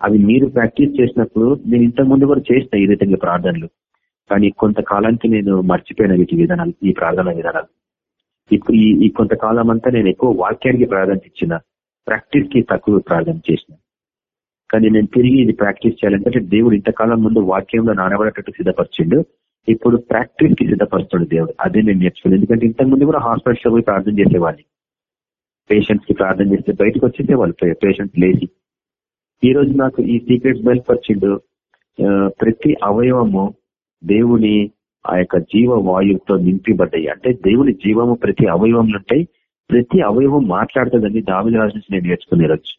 అవి మీరు ప్రాక్టీస్ చేసినప్పుడు నేను ఇంతకు ముందు కూడా చేసిన ఈ విధంగా ప్రార్థనలు. కానీ కొంతకాలానికి నేను మర్చిపోయిన వీటి విధానాలు ఈ ప్రార్థన విధానాలు. ఇప్పుడు ఈ ఈ కొంతకాలం అంతా నేను ఎక్కువ వాక్యానికి ప్రాధాన్యత ఇచ్చిన ప్రాక్టీస్కి తక్కువ ప్రార్థన చేసిన కానీ నేను తిరిగి ఇది ప్రాక్టీస్ చేయాలంటే దేవుడు ఇంతకాలం ముందు వాక్యంలో నానబడేటట్టు సిద్ధపరిచిండు. ఇప్పుడు ప్రాక్టీస్కి సిద్ధపరుస్తాడు దేవుడు. అదే నేను నేర్చుకున్నాను. ఎందుకంటే ఇంతకు ముందు కూడా హాస్పిటల్స్లో పోయి ప్రార్థన చేసేవాడిని. పేషెంట్స్కి ప్రార్థన చేస్తే బయటకు వచ్చేసేవాళ్ళు. పేషెంట్ లేచి. ఈ రోజు నాకు ఈ సీక్రెట్స్ బయలుపరిచిండు. ప్రతి అవయవము దేవుని ఆ యొక్క జీవ వాయువుతో నింపిబడ్డాయి. అంటే దేవుని జీవము ప్రతి అవయవంలో ఉంటాయి ప్రతి అవయవం మాట్లాడుతుందని దావిల రాజు నుంచి నేను నేర్చుకుని రోజు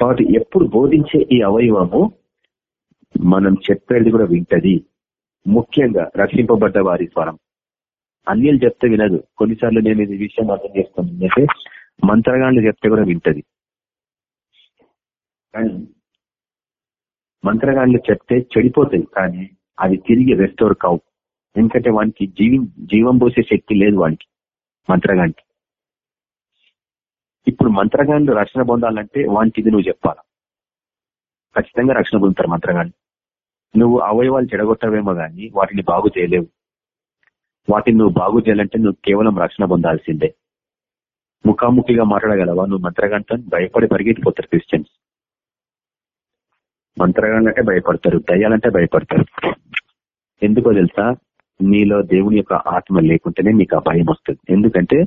కాబట్టి ఎప్పుడు బోధించే ఈ అవయవము మనం చెప్పేది కూడా వింటది. ముఖ్యంగా రక్షింపబడ్డ వారి స్వరం. అన్యులు చెప్తే వినదు. కొన్నిసార్లు నేను ఇది విషయం అర్థం చేస్తాను అంటే మంత్రగాళ్ళు చెప్తే కూడా వింటది. కానీ మంత్రగాళ్ళు చెప్తే చెడిపోతాయి కానీ అది తిరిగి రెస్టోర్ కావు. ఎందుకంటే వానికి జీవి జీవం పోసే శక్తి లేదు వానికి మంత్రగానికి. ఇప్పుడు మంత్రగాళ్ళు రక్షణ పొందాలంటే వానికి ఇది నువ్వు చెప్పాలా? ఖచ్చితంగా రక్షణ పొందుతారు మంత్రగాళ్ళు. నువ్వు అవయవాలు చెడగొట్టవేమో కానీ వాటిని బాగు చేయలేవు. వాటిని నువ్వు బాగు చేయాలంటే నువ్వు కేవలం రక్షణ పొందాల్సిందే. ముఖాముఖిగా మాట్లాడగలవా? నువ్వు మంత్రగంటం భయపడి పరిగెత్తిపోతారు క్రిస్టియన్స్. మంత్రగాళ్ళంటే భయపడతారు దయ్యాలంటే భయపడతారు. ఎందుకో తెలుసా? నీలో దేవుని యొక్క ఆత్మ లేకుంటేనే నీకు ఆ భయం వస్తుంది. ఎందుకంటే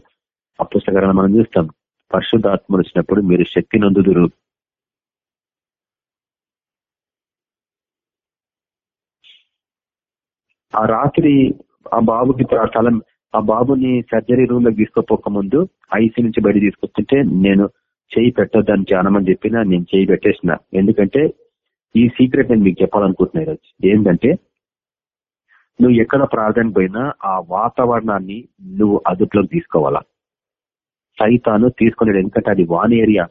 ఆ మనం చూస్తాం. పరిశుద్ధాత్మలు వచ్చినప్పుడు మీరు శక్తి నందుదురు ఆ రాత్రి ఆ బాబుకి తల ఆ బాబుని సర్జరీ రూమ్లో తీసుకోపోక ముందు ఐసీ నుంచి బయట తీసుకొస్తుంటే నేను చేయి పెట్టొద్దని ధ్యానమని చెప్పినా నేను చేయి పెట్టేసిన. ఎందుకంటే ఈ సీక్రెట్ నేను మీకు చెప్పాలనుకుంటున్నా ఈరోజు. ఏంటంటే నువ్వు ఎక్కడ ప్రార్థన పోయినా ఆ వాతావరణాన్ని నువ్వు అదుపులోకి తీసుకోవాలా? సైతాను తీసుకున్నాడు ఎందుకంటే అది వాన్ ఏరియా.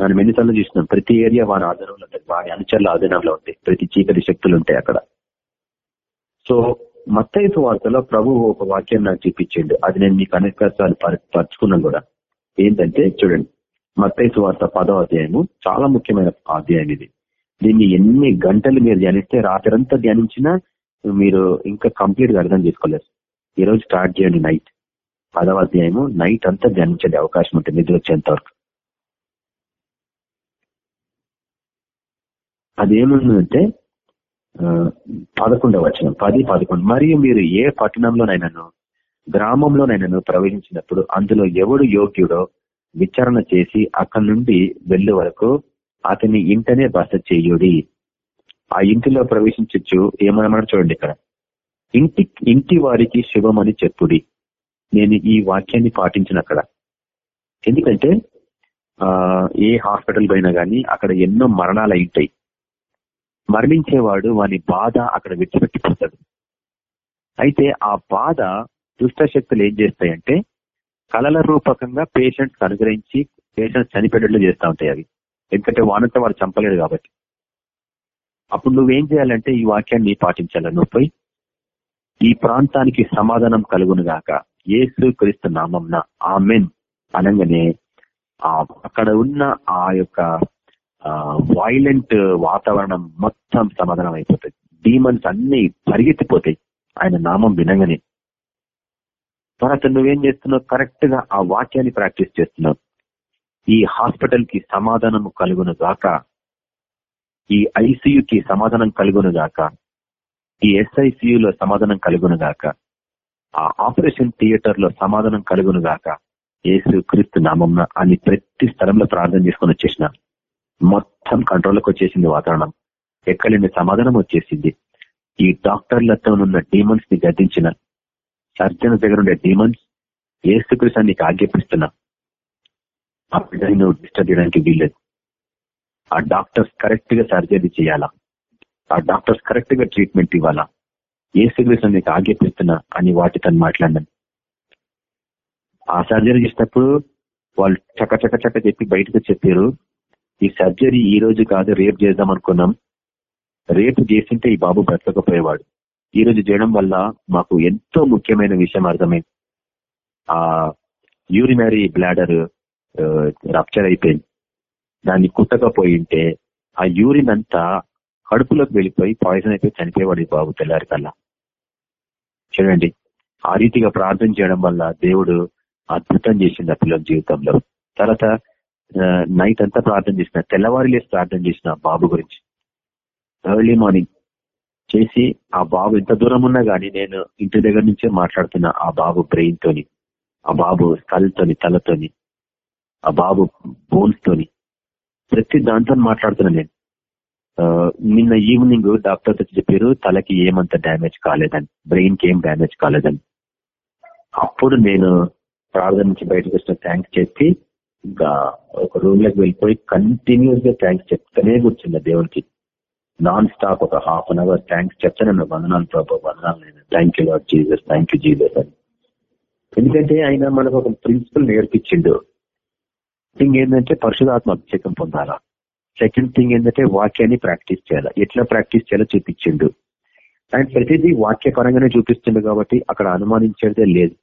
మనం ఎన్నిసార్లు చూసినాం? ప్రతి ఏరియా వాని ఆధారంలో ఉంటుంది. వారి అనుచరుల ఆధీనంలో ఉంటాయి. ప్రతి చీకటి శక్తులు ఉంటాయి అక్కడ. సో మత్తైసు వార్తలో ప్రభు ఒక వాక్యం నాకు చూపించిండు. అది నేను మీకు అనేక సార్లు పరుచుకున్నాను కూడా. ఏంటంటే చూడండి మత్తైసు వార్త పదో అధ్యాయము చాలా ముఖ్యమైన అధ్యాయం ఇది. దీన్ని ఎన్ని గంటలు మీరు ధ్యానిస్తే రాత్రంతా ధ్యానించినా మీరు ఇంకా కంప్లీట్గా అర్థం చేసుకోలేరు. ఈ రోజు స్టార్ట్ చేయండి నైట్. పదవ అధ్యాయము నైట్ అంతా ధ్యానించే అవకాశం ఉంటుంది నిద్ర వచ్చేంత వరకు. అదేముందంటే పదకొండవ వచనం పది పదకొండు. మరియు మీరు ఏ పట్టణంలోనైనాను గ్రామంలోనైనాను ప్రవేశించినప్పుడు అందులో ఎవడు యోగ్యుడో విచారణ చేసి అక్కడి నుండి వెళ్ళు వరకు అతని ఇంటనే బస చేయుడి. ఆ ఇంటిలో ప్రవేశించచ్చు ఏమన్నా చూడండి ఇక్కడ. ఇంటి ఇంటి వారికి శుభమని చెప్పుడి. నేను ఈ వాక్యాన్ని పాటించిన అక్కడ. ఎందుకంటే ఏ హాస్పిటల్ పోయినా కానీ అక్కడ ఎన్నో మరణాలు అయింటాయి మరణించేవాడు వాని బాధ అక్కడ విడిచిపెట్టిపోతాడు. అయితే ఆ బాధ దుష్టశక్తులు ఏం చేస్తాయంటే కళల రూపకంగా పేషెంట్స్ అనుగ్రహించి పేషెంట్స్ చనిపోయేటట్లు చేస్తూ ఉంటాయి అవి. ఎందుకంటే వానంతా వాడు చంపలేడు కాబట్టి. అప్పుడు నువ్వేం చేయాలంటే ఈ వాక్యాన్ని పాటించాల. నువ్వు పోయి ఈ ప్రాంతానికి సమాధానం కలుగును గాక ఏసు క్రీస్తు నామంన ఆమెన్ అనగానే అక్కడ ఉన్న ఆ యొక్క వైలెంట్ వాతావరణం మొత్తం సమాధానం అయిపోతుంది డీమన్స్ అన్ని పరిగెత్తిపోతాయి. ఆయన నామం వినగానే. తర్వాత నువ్వేం చేస్తున్నావు? కరెక్ట్గా ఆ వాక్యాన్ని ప్రాక్టీస్ చేస్తున్నావు. ఈ హాస్పిటల్కి సమాధానం కలుగును గాక. ఈ ఐసీయూకి సమాధానం కలుగును గాక. ఈ ఎస్ఐసియులో సమాధానం కలుగును గాక. ఆ ఆపరేషన్ థియేటర్లో సమాధానం కలుగును గాక ఏసు క్రీస్తు నామం అని ప్రతి స్థలంలో ప్రార్థన చేసుకుని వచ్చేసిన మొత్తం కంట్రోల్కి వచ్చేసింది వాతావరణం. ఎక్కలేని సమాధానం వచ్చేసింది. ఈ డాక్టర్లతో ఉన్న డీమన్స్ని గద్దించిన సర్జన్ దగ్గర ఉండే డీమన్స్ ఏసుకృష్ణ నీకు ఆజ్ఞాపిస్తున్నా. ఆ బిడ్డని నువ్వు డిస్టర్బ్ చేయడానికి వీల్లేదు. ఆ డాక్టర్స్ కరెక్ట్గా సర్జరీ చేయాలా? ఆ డాక్టర్స్ కరెక్ట్గా ట్రీట్మెంట్ ఇవ్వాలా? ఏ ఏసుకృష్ణ నీకు ఆజ్ఞాపిస్తున్నా అని వాటి తను మాట్లాడినాను ఆ సర్జరీ చేసినప్పుడు వాళ్ళు చక్క చక్క చక్క చెప్పి బయటకు చెప్పారు. ఈ సర్జరీ ఈ రోజు కాదు రేపు చేద్దాం అనుకున్నాం. రేపు చేసింటే ఈ బాబు బ్రతకపోయేవాడు ఈ రోజు చేయడం వల్ల మాకు ఎంతో ముఖ్యమైన విషయం అర్థమైంది. ఆ యూరినరీ బ్లాడర్ రప్చర్ అయిపోయింది. దాన్ని కుట్టకపోయింటే ఆ యూరిన్ అంతా కడుపులోకి వెళ్ళిపోయి పాయిజన్ అయిపోయి చనిపోయేవాడు ఈ బాబు తెల్లారి కల్లా చూడండి ఆ రీతిగా ప్రార్థన చేయడం వల్ల దేవుడు అద్భుతం చేసింది ఆ పిల్లల జీవితంలో. తర్వాత నైట్ అంతా ప్రార్థన చేసిన తెల్లవారి లేసి ప్రార్థన చేసిన బాబు గురించి. ఎర్లీ మార్నింగ్ చేసి ఆ బాబు ఎంత దూరం ఉన్నా గానీ నేను ఇంటి దగ్గర నుంచే మాట్లాడుతున్నా ఆ బాబు బ్రెయిన్ తోని ఆ బాబు స్కల్ తలతోని ఆ బాబు బోన్స్ తోని ప్రతి దాంతో మాట్లాడుతున్నా నేను. నిన్న ఈవినింగ్ డాక్టర్ చెప్పారు తలకి ఏమంత డ్యామేజ్ కాలేదని బ్రెయిన్కి ఏం డ్యామేజ్ కాలేదని. అప్పుడు నేను ప్రార్థన నుంచి బయటకు వచ్చిన థ్యాంక్స్ చెప్పి ఇంకా ఒక రూమ్లోకి వెళ్ళిపోయి కంటిన్యూస్గా థ్యాంక్స్ చెప్తానే కూర్చుంది దేవునికి. నాన్ స్టాప్ ఒక హాఫ్ అన్ అవర్ థ్యాంక్స్ చెప్తాను వందనాలు ప్రభు వందనాలు నేను. Thank you Lord Jesus thank you Jesus అని. ఎందుకంటే ఆయన మనకు ఒక ప్రిన్సిపల్ నేర్పించిండు. థింగ్ ఏంటంటే పరిశుధాత్మ అభిషేకం పొందాలా. సెకండ్ థింగ్ ఏంటంటే వాక్యాన్ని ప్రాక్టీస్ చేయాలా. ఎట్లా ప్రాక్టీస్ చేయాలో చూపించిండు. అండ్ ప్రతిదీ వాక్యపరంగానే చూపిస్తుండు కాబట్టి అక్కడ అనుమానించేదే లేదు.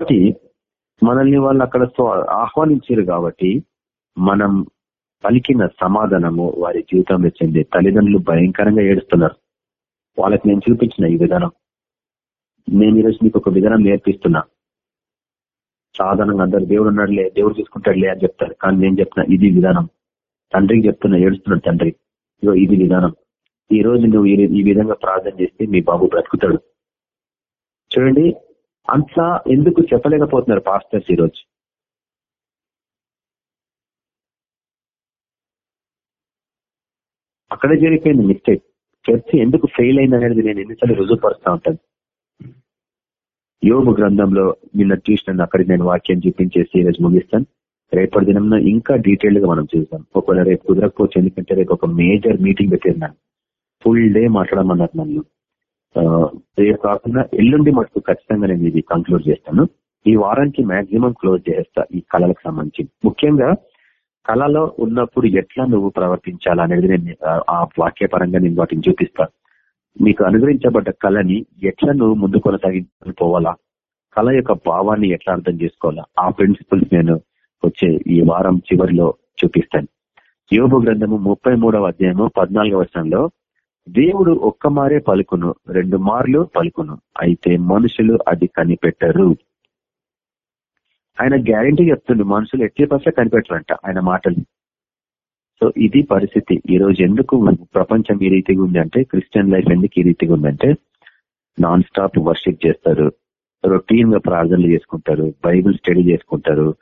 కాబట్టి మనల్ని వాళ్ళు అక్కడ ఆహ్వానించారు కాబట్టి మనం పలికిన సమాధానము వారి జీవితంలో చెంది తల్లిదండ్రులు భయంకరంగా ఏడుస్తున్నారు. వాళ్ళకి నేను చూపించిన ఈ విధానం. నేను ఈరోజు మీకు ఒక విధానం నేర్పిస్తున్నా. సాధారణంగా అందరు దేవుడు ఉన్నాడులే దేవుడు చూసుకుంటాడులే అని చెప్తారు. కానీ నేను చెప్తున్నా ఇది విధానం. తండ్రికి చెప్తున్నా ఏడుస్తున్నాడు తండ్రి ఇగో ఇది విధానం. ఈ రోజు నువ్వు ఈ విధంగా ప్రార్థన చేస్తే మీ బాబు బ్రతుకుతాడు. చూడండి అంతా ఎందుకు చెప్పలేకపోతున్నారు పాస్టర్స్ ఈరోజు? అక్కడే జరిగిపోయింది మిస్టేక్ చర్చ్ ఎందుకు ఫెయిల్ అయింది అనేది నేను ఎన్నిసార్లు రుజువుపరుస్తూ ఉంటాను. యోగు గ్రంథంలో నిన్న చూసిన అక్కడికి నేను వాక్యం చూపించేసి ఈరోజు ముగిస్తాను. రేపటి దినంలో ఇంకా డీటెయిల్గా మనం చూస్తాం ఒకవేళ రేపు కుదరకపోవచ్చు ఎందుకంటే రేపు ఒక మేజర్ మీటింగ్ పెట్టిన్నాను ఫుల్ డే మాట్లాడమన్నారు నన్ను. రేపు కాకుండా ఎల్లుండి మటుకు ఖచ్చితంగా నేను ఇది కంక్లూడ్ చేస్తాను. ఈ వారానికి మాక్సిమం క్లోజ్ చేస్తా ఈ కళలకు సంబంధించి. ముఖ్యంగా కళలో ఉన్నప్పుడు ఎట్లా నువ్వు ప్రవర్తించాలనేది నేను ఆ- వాక్యపరంగా నేను వాటిని చూపిస్తా. మీకు అనుగ్రహించబడ్డ కళని ఎట్లా నువ్వు ముందు కొనసాగించుకొని పోవాలా? కళ యొక్క భావాన్ని ఎట్లా అర్థం చేసుకోవాలా? ఆ ప్రిన్సిపల్స్ నేను వచ్చే ఈ వారం చివరిలో చూపిస్తాను. యోగు గ్రంథము ముప్పై అధ్యాయము పద్నాలుగవ వర్షంలో దేవుడు ఒక్క మారే పలుకును రెండు మార్లు పలుకును అయితే మనుషులు అది కనిపెట్టరు. ఆయన గ్యారంటీ చెప్తుండు మనుషులు ఎట్టి పర్సె కనిపెట్టరంట ఆయన మాటలు. సో ఇది పరిస్థితి. ఈ రోజు ఎందుకు ప్రపంచం ఈ రీతిగా ఉందంటే క్రిస్టియన్ లైఫ్ ఎందుకు ఈ రీతిగా ఉందంటే నాన్ స్టాప్ వర్షిప్ చేస్తారు రొటీన్గా ప్రార్థనలు చేసుకుంటారు బైబిల్ స్టడీ చేసుకుంటారు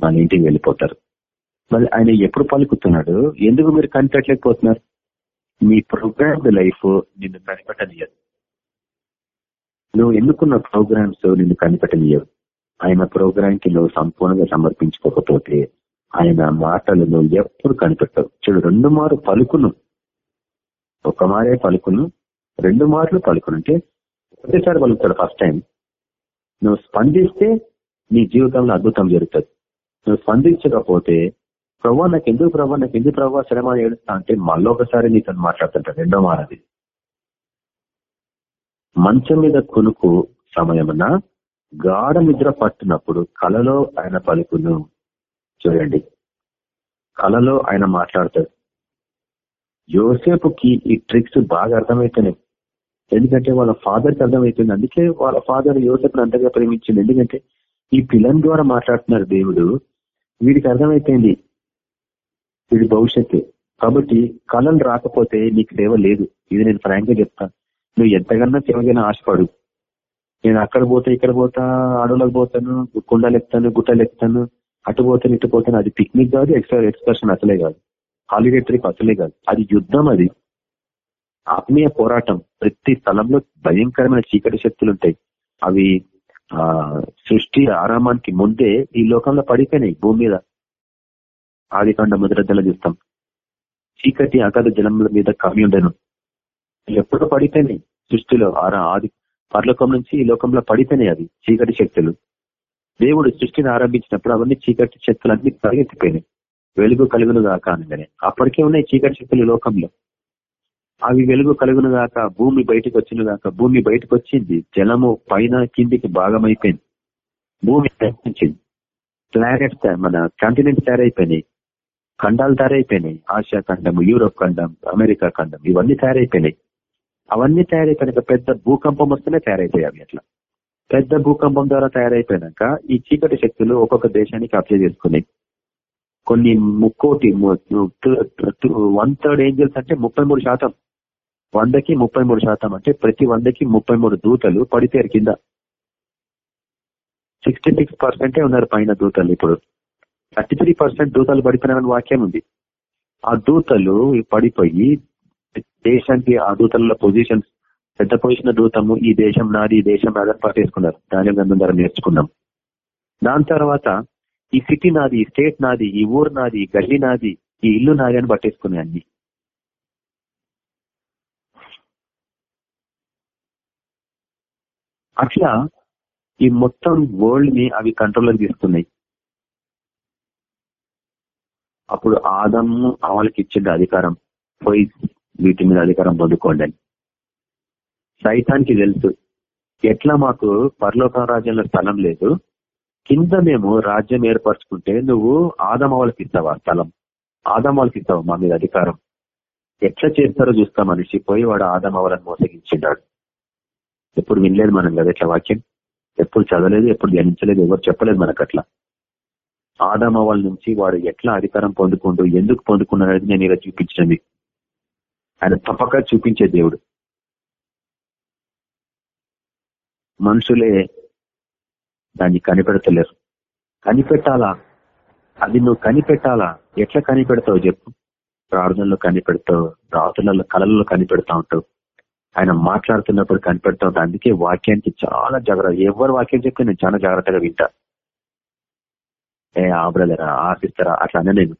మన ఇంటికి వెళ్ళిపోతారు. మరి ఆయన ఎప్పుడు పలుకుతున్నాడు? ఎందుకు మీరు కనిపెట్టలేకపోతున్నారు? మీ ప్రోగ్రామ్ లైఫ్ నిన్ను కనిపెట్టనియదు. నువ్వు ఎన్నుకున్న ప్రోగ్రామ్స్ నిన్ను కనిపెట్టనియవు? ఆయన ప్రోగ్రామ్కి నువ్వు సంపూర్ణంగా సమర్పించుకోకపోతే ఆయన మాటలు నువ్వు ఎప్పుడు కనిపెట్టవు. చూడు రెండు మారు పలుకును ఒక మారే పలుకును రెండు మార్లు పలుకును అంటే ఒకటేసారి పలుకుతాడు ఫస్ట్ టైం నువ్వు స్పందిస్తే నీ జీవితంలో అద్భుతం జరుగుతుంది. నువ్వు స్పందించకపోతే ప్రభా నాకు ఎందుకు ప్రభా నాకు ఎందుకు ప్రభా శ్రమ ఏడుస్తా అంటే మళ్ళీ ఒకసారి నీతో మాట్లాడుతుంటాడు. రెండో మారది మంచం మీద కొనుక్కు సమయమున? గాఢ నిద్ర పట్టినప్పుడు కలలో ఆయన పలుకును చూడండి. కలలో ఆయన మాట్లాడతాడు. యోసేపుకి ఈ ట్రిక్స్ బాగా అర్థమవుతున్నాయి ఎందుకంటే వాళ్ళ ఫాదర్కి అర్థమవుతుంది అందుకే వాళ్ళ ఫాదర్ యోసేపుని అంతగా ప్రేమించింది. ఎందుకంటే ఈ పిల్లల ద్వారా మాట్లాడుతున్నారు దేవుడు. వీడికి అర్థమైపోయింది వీడి భవిష్యత్తు. కాబట్టి కళలు రాకపోతే నీకు సేవ లేదు. ఇది నేను ఫ్రాంక్గా చెప్తాను. నువ్వు ఎంతకన్నా సేవకైనా ఆశపడు. నేను అక్కడ పోతే ఇక్కడ పోతా అడవులకు పోతాను కుండలు ఎక్కుతాను గుట్టలు ఎక్కుతాను అటు పోతాను ఇటు పోతాను. అది పిక్నిక్ కాదు ఎక్స్ట్రా ఎక్స్కర్షన్ అసలే కాదు. హాలిడే ట్రిప్ అసలే కాదు. అది యుద్ధం అది. ఆత్మీయ పోరాటం. ప్రతి స్థలంలో భయంకరమైన చీకటి శక్తులు ఉంటాయి. అవి ఆ సృష్టి ఆరామానికి ముందే ఈ లోకంలో పడిపోయినాయి భూమి మీద. ఆది కాండ ముద్రద్దలు చూస్తాం. చీకటి అగాధ జలముల మీద కవి ఉండను. ఎప్పుడో పడిపోయినాయి సృష్టిలో. ఆరా ఆది పరలోకం నుంచి ఈ లోకంలో పడిపోయినాయి అది చీకటి శక్తులు. దేవుడు సృష్టిని ఆరంభించినప్పుడు అవన్నీ చీకటి శక్తులు అన్ని పరిగెత్తిపోయినాయి. వెలుగు కలుగును గాక అనగానే. అప్పటికే ఉన్నాయి చీకటి శక్తులు లోకంలో. అవి వెలుగు కలుగును గాక భూమి బయటకు వచ్చిన గాక భూమి బయటకు వచ్చింది. జలము పైన కిందికి భాగమైపోయింది. భూమి ప్రయత్నించింది ప్లానెట్ మన కంటినెంట్ తయారైపోయినాయి. ఖండాలు తయారైపోయినాయి. ఆసియా ఖండం యూరోప్ ఖండం అమెరికా ఖండం ఇవన్నీ తయారైపోయినాయి. అవన్నీ తయారైపోయినాక పెద్ద భూకంపం వస్తేనే తయారైపోయాయి అట్లా. పెద్ద భూకంపం ద్వారా తయారైపోయినాక ఈ చీకటి శక్తులు ఒక్కొక్క దేశానికి అప్లై చేసుకున్నాయి కొన్ని ముక్కోటి వన్ థర్డ్ ఏంజల్స్ అంటే ముప్పై మూడు శాతం. వందకి ముప్పై మూడు శాతం అంటే ప్రతి వందకి ముప్పై మూడు దూతలు పడితేరు కింద. సిక్స్టీ సిక్స్ పర్సెంటే ఉన్నారు పైన దూతలు ఇప్పుడు. థర్టీ త్రీ పర్సెంట్ దూతలు పడిపోయినారని వాక్యం ఉంది. ఆ దూతలు పడిపోయి దేశానికి ఆ దూతల పొజిషన్స్ పెద్ద పొజిషన్ దూతము ఈ దేశం నాది ఈ దేశం నాదని పట్టేసుకున్నారు. ధాన్యం గంధం ద్వారా నేర్చుకున్నాం. దాని తర్వాత ఈ సిటీ నాది ఈ స్టేట్ నాది ఈ ఊరు నాది ఈ గల్లీ నాది ఈ ఇల్లు నాది అని పట్టేసుకున్నాయి అన్ని. అట్లా ఈ మొత్తం వరల్డ్ని అవి కంట్రోల్లో తీసుకున్నాయి. అప్పుడు ఆదము ఆవలకి ఇచ్చింది అధికారం. పోయి వీటి మీద అధికారం పొందుకోండి. అని సైతానికి తెలుసు ఎట్లా మాకు పరలోక రాజ్యంలో స్థలం లేదు కింద మేము రాజ్యం ఏర్పరచుకుంటే నువ్వు ఆదమవాళ్ళకి ఇస్తావా స్థలం? ఆదమవాళ్ళకి ఇస్తావు మా మీద అధికారం? ఎట్లా చేస్తారో చూస్తాం మనిషి పోయి వాడు ఆదమవాళ్ళని మోసగించిండాడు. ఎప్పుడు వినలేదు మనం కదా ఇట్లా వాక్యం? ఎప్పుడు చదవలేదు ఎప్పుడు ధ్యానించలేదు ఎవరు చెప్పలేదు మనకు అట్లా ఆదామవాళ్ళ నుంచి వాడు ఎట్లా అధికారం పొందుకుంటూ ఎందుకు పొందుకున్నారనేది నేను ఇలా చూపించిన మీకు ఆయన తప్పక చూపించే దేవుడు. మనుషులే దాన్ని కనిపెడతలేరు. కనిపెట్టాలా? అది నువ్వు కనిపెట్టాలా? ఎట్లా కనిపెడతావు చెప్పు. ప్రార్థనలో కనిపెడతావు రాత్రులలో కళలలో కనిపెడతా ఉంటావు. ఆయన మాట్లాడుతున్నప్పుడు కనిపెడతా ఉంటావు అందుకే వాక్యానికి చాలా జాగ్రత్త. ఎవరు వాక్యం చెప్తే నేను చాలా జాగ్రత్తగా వింటా. ఏ ఆ ఆశిస్తారా? అట్లా నేను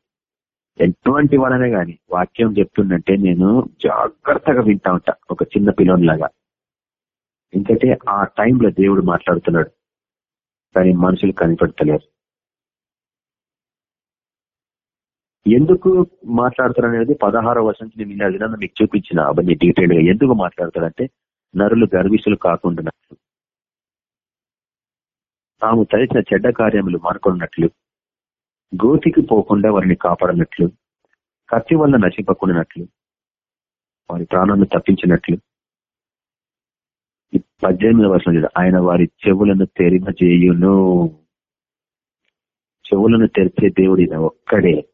ఎటువంటి వాళ్ళనే గాని వాక్యం చెప్తుందంటే నేను జాగ్రత్తగా వింటా ఉంటా ఒక చిన్న పిలోన్లాగా ఎందుకంటే ఆ టైంలో దేవుడు మాట్లాడుతున్నాడు కానీ మనుషులు కనిపెడతలేరు. ఎందుకు మాట్లాడుతారు అనేది పదహారో వర్షం నేను నిన్న మీకు చూపించిన అవన్నీ డీటెయిల్గా ఎందుకు మాట్లాడతాడంటే నరులు గర్విషులు కాకుండా తాము తలచిన చెడ్డ కార్యములు మానుకున్నట్లు గోతికి పోకుండా వారిని కాపాడనట్లు కత్తి వల్ల నశింపకుండానట్లు వారి ప్రాణాలను తప్పించినట్లు. ఈ పద్దెనిమిది వర్షం లేదు ఆయన వారి చెవులను తెరిమజేయును చెవులను తెరిచే దేవుడు ఈయన ఒక్కడే.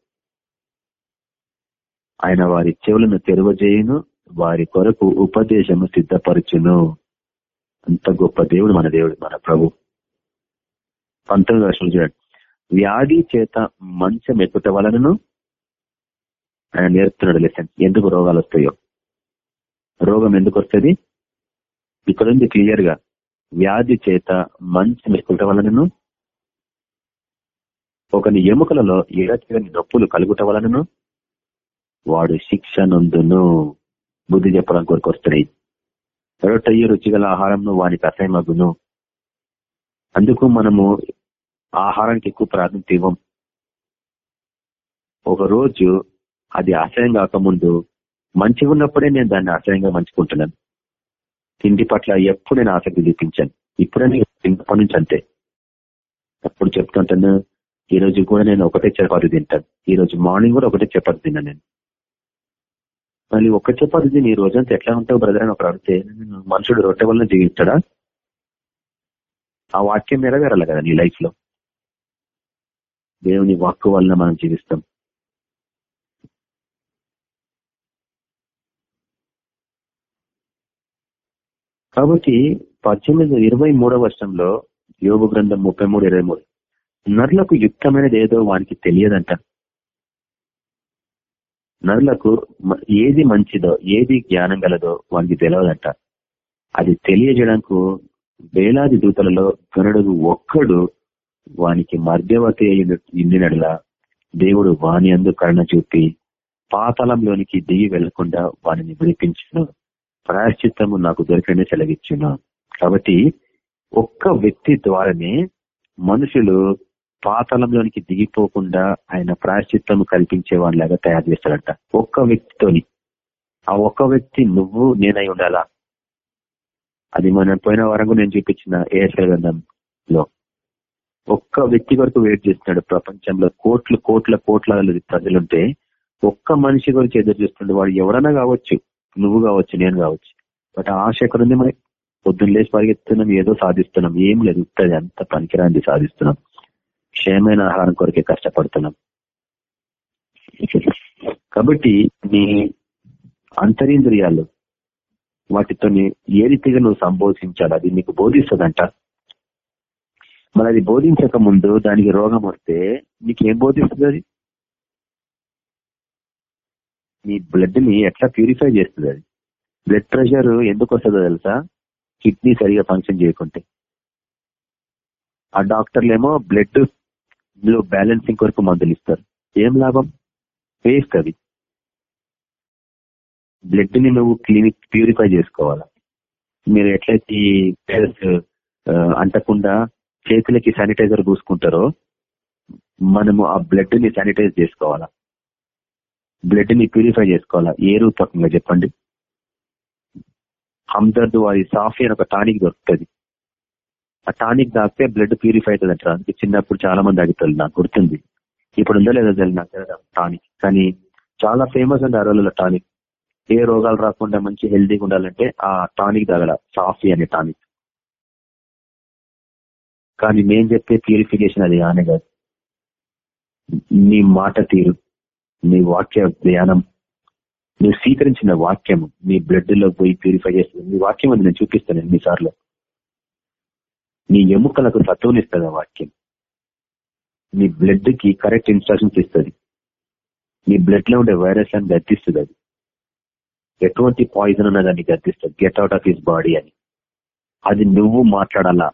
ఆయన వారి చెవులను తెరవజేయును. వారి కొరకు ఉపదేశము సిద్ధపరచును. అంత గొప్ప దేవుడు మన దేవుడు మన ప్రభు. పంతొమ్మిది వర్షాలు చూడండి. వ్యాధి చేత మంచం ఎక్కుట వలనను ఆయన నేర్పుతున్నాడు లెసన్. ఎందుకు రోగాలు వస్తాయో? రోగం ఎందుకు వస్తుంది? ఇక్కడ ఉంది క్లియర్గా. వ్యాధి చేత మంచం ఎక్కుట వలనను ఒకని ఎముకలలో ఎడతెగని నొప్పులు కలుగుట వలనను వాడు శిక్ష నందును. బుద్ధి చెప్పడం కొరకు వస్తున్నాయి. రొట్టయ్యి రుచిగల ఆహారంను వానికి అసహ్యమగును. అందుకు మనము ఆహారానికి ఎక్కువ ప్రాధాన్యత ఇవ్వం. ఒకరోజు అది ఆశ్రయం కాకముందు మంచిగా ఉన్నప్పుడే నేను దాన్ని అసహ్యంగా మంచుకుంటున్నాను తిండి పట్ల ఎప్పుడు నేను ఆసక్తి చూపించాను. ఇప్పుడే చిన్నప్పటి నుంచి అంతే. అప్పుడు చెప్తుంటాను ఈ రోజు కూడా నేను ఒకటే చపాతి తింటాను. ఈ రోజు మార్నింగ్ కూడా ఒకటే చపాతి తిన్నాను నేను. మళ్ళీ ఒక్క చపాతి తిని ఈ రోజంతా ఎట్లా ఉంటావు బ్రదర్ అని ఒకరు అడిగితే మనుషుడు రొట్టె వలన జీవిస్తాడా? ఆ వాక్యం నెరవేరాలి కదా నీ లైఫ్లో దేవుని వాక్కు వలన మనం జీవిస్తాం. కాబట్టి పద్దెనిమిది ఇరవై మూడవ వర్షంలో యోగ గ్రంథం ముప్పై మూడు ఇరవై మూడు. నరులకు యుక్తమైనది ఏదో వానికి తెలియదంట. నరులకు ఏది మంచిదో ఏది జ్ఞానం గలదో వానికి తెలియదంట అది తెలియజేయడానికి వేలాది దూతలలో గనుడు ఒక్కడు వానికి మధ్యవతి ఇండినడలా దేవుడు వాని అందు కరుణ చూపి పాతలంలోనికి దిగి వెళ్ళకుండా వానిని విడిపించును. ప్రాయశ్చిత్తము నాకు దొరికనే సెలవిచ్చును. కాబట్టి ఒక్క వ్యక్తి ద్వారానే మనుషులు పాతలంలోనికి దిగిపోకుండా ఆయన ప్రాయశ్చిత్తము కల్పించే వాళ్ళలాగా తయారు చేస్తాడంట ఒక్క వ్యక్తితోని. ఆ ఒక్క వ్యక్తి నువ్వు నేనై ఉండాలా? అది మన పోయిన వరకు నేను చూపించిన ఏ గ్రంథంలో. ఒక్క వ్యక్తి వరకు వెయిట్ చేస్తున్నాడు ప్రపంచంలో. కోట్లు కోట్ల కోట్ల ప్రజలుంటే ఒక్క మనిషి గురించి ఎదురు చూస్తుండే వాడు ఎవరైనా కావచ్చు. నువ్వు కావచ్చు నేను కావచ్చు. బట్ ఆశ ఎక్కడుంది మరి? పొద్దున్న లేచి పరిగెత్తున్నాం ఏదో సాధిస్తున్నాం. ఏం లేదు ఉంటుంది అంత పనికిరాంది సాధిస్తున్నాం. క్షయమైన ఆహారం కొరకే కష్టపడుతున్నాం. కాబట్టి నీ అంతరింద్రియాలు వాటితో ఏ రీతిగా నువ్వు సంబోధించాలి అది నీకు బోధిస్తుందంట. మరి అది బోధించక ముందు దానికి రోగం వస్తే నీకేం బోధిస్తుంది అది? నీ బ్లడ్ని ఎట్లా ప్యూరిఫై చేస్తుంది అది? బ్లడ్ ప్రెషర్ ఎందుకు వస్తుందో తెలుసా? కిడ్నీ సరిగా ఫంక్షన్ చేయకుంటే. ఆ డాక్టర్లు ఏమో బ్లడ్లో బ్యాలెన్సింగ్ కొరకు మందులు ఇస్తారు. ఏం లాభం? వేస్ట్ అది. బ్లడ్ని నువ్వు క్లినిక్ ప్యూరిఫై చేసుకోవాలా? మీరు ఎట్లయితే అంటకుండా చేతులకి శానిటైజర్ పూసుకుంటారో మనము ఆ బ్లడ్ని శానిటైజ్ చేసుకోవాలా? బ్లడ్ని ప్యూరిఫై చేసుకోవాలా? ఏ రూపకంగా చెప్పండి. హమ్దర్ద్ వారి సాఫీ అని ఒక టానిక్ దొరుకుతుంది. ఆ టానిక్ తాగితే బ్లడ్ ప్యూరిఫై అవుతుంది అంటారు అందుకే చిన్నప్పుడు చాలా మంది అడుగుతారు నాకు గుర్తుంది. ఇప్పుడు ఉందో లేదో తెలియదు. నాకు టానిక్. కానీ చాలా ఫేమస్ అండి ఆ రోజుల్లో టానిక్. ఏ రోగాలు రాకుండా మంచి హెల్దీగా ఉండాలంటే ఆ టానిక్ తాగల సాఫీ అనే టానిక్. కానీ నేను చెప్పే ప్యూరిఫికేషన్ అది కానే కాదు. నీ మాట తీరు నీ వాక్య ధ్యానం నువ్వు స్వీకరించిన వాక్యం నీ బ్లడ్లో పోయి ప్యూరిఫై చేస్తుంది. నీ వాక్యం అది నేను చూపిస్తాను ఎన్నిసార్లు నీ ఎముకలకు సత్వనిస్తుంది ఆ వాక్యం. నీ బ్లడ్కి కరెక్ట్ ఇన్స్ట్రక్షన్స్ ఇస్తుంది. నీ బ్లడ్లో ఉండే వైరస్ అని గర్తిస్తుంది అది. ఎటువంటి పాయిజన్ ఉన్నా దాన్ని గర్తిస్తుంది get out of his body అని. అది నువ్వు మాట్లాడాలా?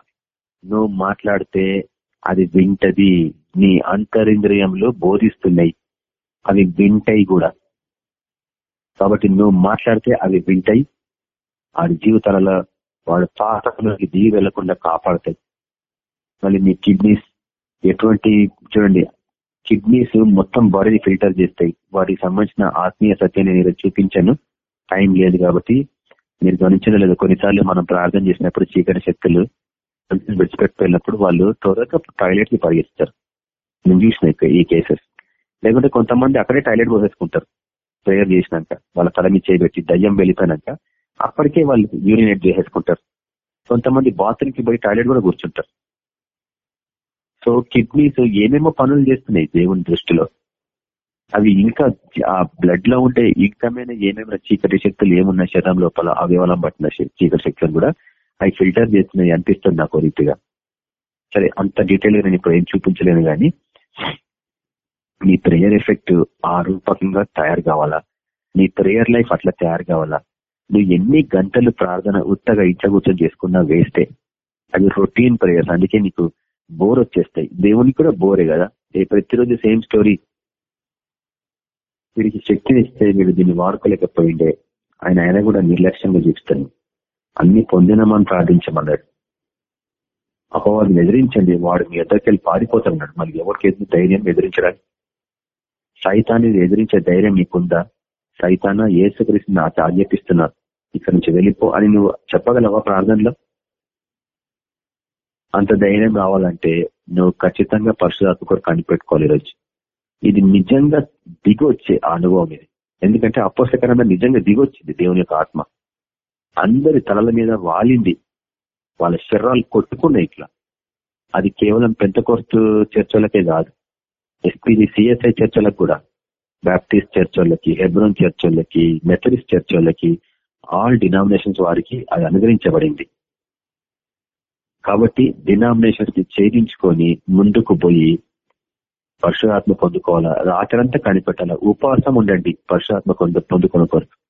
నువ్వు మాట్లాడితే అది వింటది. నీ అంతరింద్రియంలో బోధిస్తున్నాయి. అవి వింటాయి కూడా. కాబట్టి నువ్వు మాట్లాడితే అవి వింటాయి. వాడి జీవితాలలో వాడు పాత్రలోకి దిగి వెళ్ళకుండా కాపాడతాయి. మళ్ళీ మీ కిడ్నీస్ ఎటువంటి చూడండి కిడ్నీస్ మొత్తం బాడీని ఫిల్టర్ చేస్తాయి. వాటికి సంబంధించిన ఆత్మీయ సత్యాన్ని నేను చూపించాను. టైం లేదు కాబట్టి మీరు గమనించడం లేదు. కొన్నిసార్లు మనం ప్రార్థన చేసినప్పుడు చీకటి శక్తులు విడిచిపెట్టిపోయినప్పుడు వాళ్ళు త్వరగా టాయిలెట్కి పరిగెత్తారు నేను చూసిన ఈ కేసెస్ లేకుంటే కొంతమంది అక్కడే టాయిలెట్ పోసేసుకుంటారు. ప్రేయర్ చేసినాక వాళ్ళ తల మీద చేయబెట్టి దయ్యం వెళ్ళిపోయినాక అప్పటికే వాళ్ళు యూరినేట్ చేసేసుకుంటారు. కొంతమంది బాత్రూమ్కి పోయి టాయిలెట్ కూడా కూర్చుంటారు. సో కిడ్నీస్ ఏమేమో పనులు చేస్తున్నాయి దేవుని దృష్టిలో. అవి ఇంకా ఆ బ్లడ్లో ఉండే ఈక్తమైన ఏమేమి చీకటి శక్తులు ఏమున్నాయి శరీరం లోపల అవయవాలం పట్టిన చీకటి శక్తులు కూడా అవి ఫిల్టర్ చేస్తున్నాయి అనిపిస్తుంది నాకు రీతిగా. సరే అంత డీటెయిల్గా నేను ఇప్పుడు ఏం చూపించలేను కానీ నీ ప్రేయర్ ఎఫెక్ట్ ఆ రూపకంగా తయారు కావాలా? నీ ప్రేయర్ లైఫ్ అట్లా తయారు కావాలా? నువ్వు ఎన్ని గంటలు ప్రార్థన ఉత్తగా ఇచ్చగూర్చొని చేసుకున్నా వేస్తే అది రొటీన్ ప్రేయర్స్ అందుకే నీకు బోర్ వచ్చేస్తాయి. దేవునికి కూడా బోరే కదా? ఏ ప్రతిరోజు సేమ్ స్టోరీ. వీడికి శక్తిని ఇస్తే వీడు దీన్ని వాడుకోలేకపోయిండే. ఆయన ఆయన కూడా నిర్లక్ష్యంగా చూపిస్తాను అన్ని పొందినమని ప్రార్థించమన్నాడు. అపవాదిని ఎదిరించండి వాడు మీ ఎద్దరికి వెళ్ళి పారిపోతున్నాడు మళ్ళీ ఎవరికి ధైర్యం ఎదిరించడానికి? సైతాన్ని ఎదిరించే ధైర్యం నీకుందా? సైతాన ఏసుకరిసి నాకు ఆజ్ఞాపిస్తున్నా ఇక్కడ నుంచి వెళ్ళిపో అని నువ్వు చెప్పగలవా ప్రార్థనలో? అంత ధైర్యం రావాలంటే నువ్వు ఖచ్చితంగా పరిశుధాత్మ కొరకు కనిపెట్టుకోవాలి ఈరోజు. ఇది నిజంగా దిగొచ్చే ఆ అనుభవం ఇది. ఎందుకంటే అపోసకరంగా నిజంగా దిగొచ్చింది దేవుని యొక్క ఆత్మ. అందరి తలల మీద వాలింది. వాళ్ళ శరీరాలు కొట్టుకున్నాయి ఇట్లా. అది కేవలం పెంతకోర్తు చర్చలకే కాదు. ఎస్పీజీ సిఎస్ఐ చర్చలకు కూడా. బ్యాప్టిస్ట్ చర్చలకి హెబ్రోన్ చర్చలకి మెథడిస్ట్ చర్చలకి ఆల్ డినామినేషన్స్ వారికి అది అనుగ్రహించబడింది. కాబట్టి డినామినేషన్స్ని ఛేదించుకొని ముందుకు పోయి పరశురాత్మ పొందుకోవాలా? రాత్రంతా కనిపెట్టాలా? ఉపవాసం ఉండండి పరశురాత్మ పొందుకున్న కొరకు.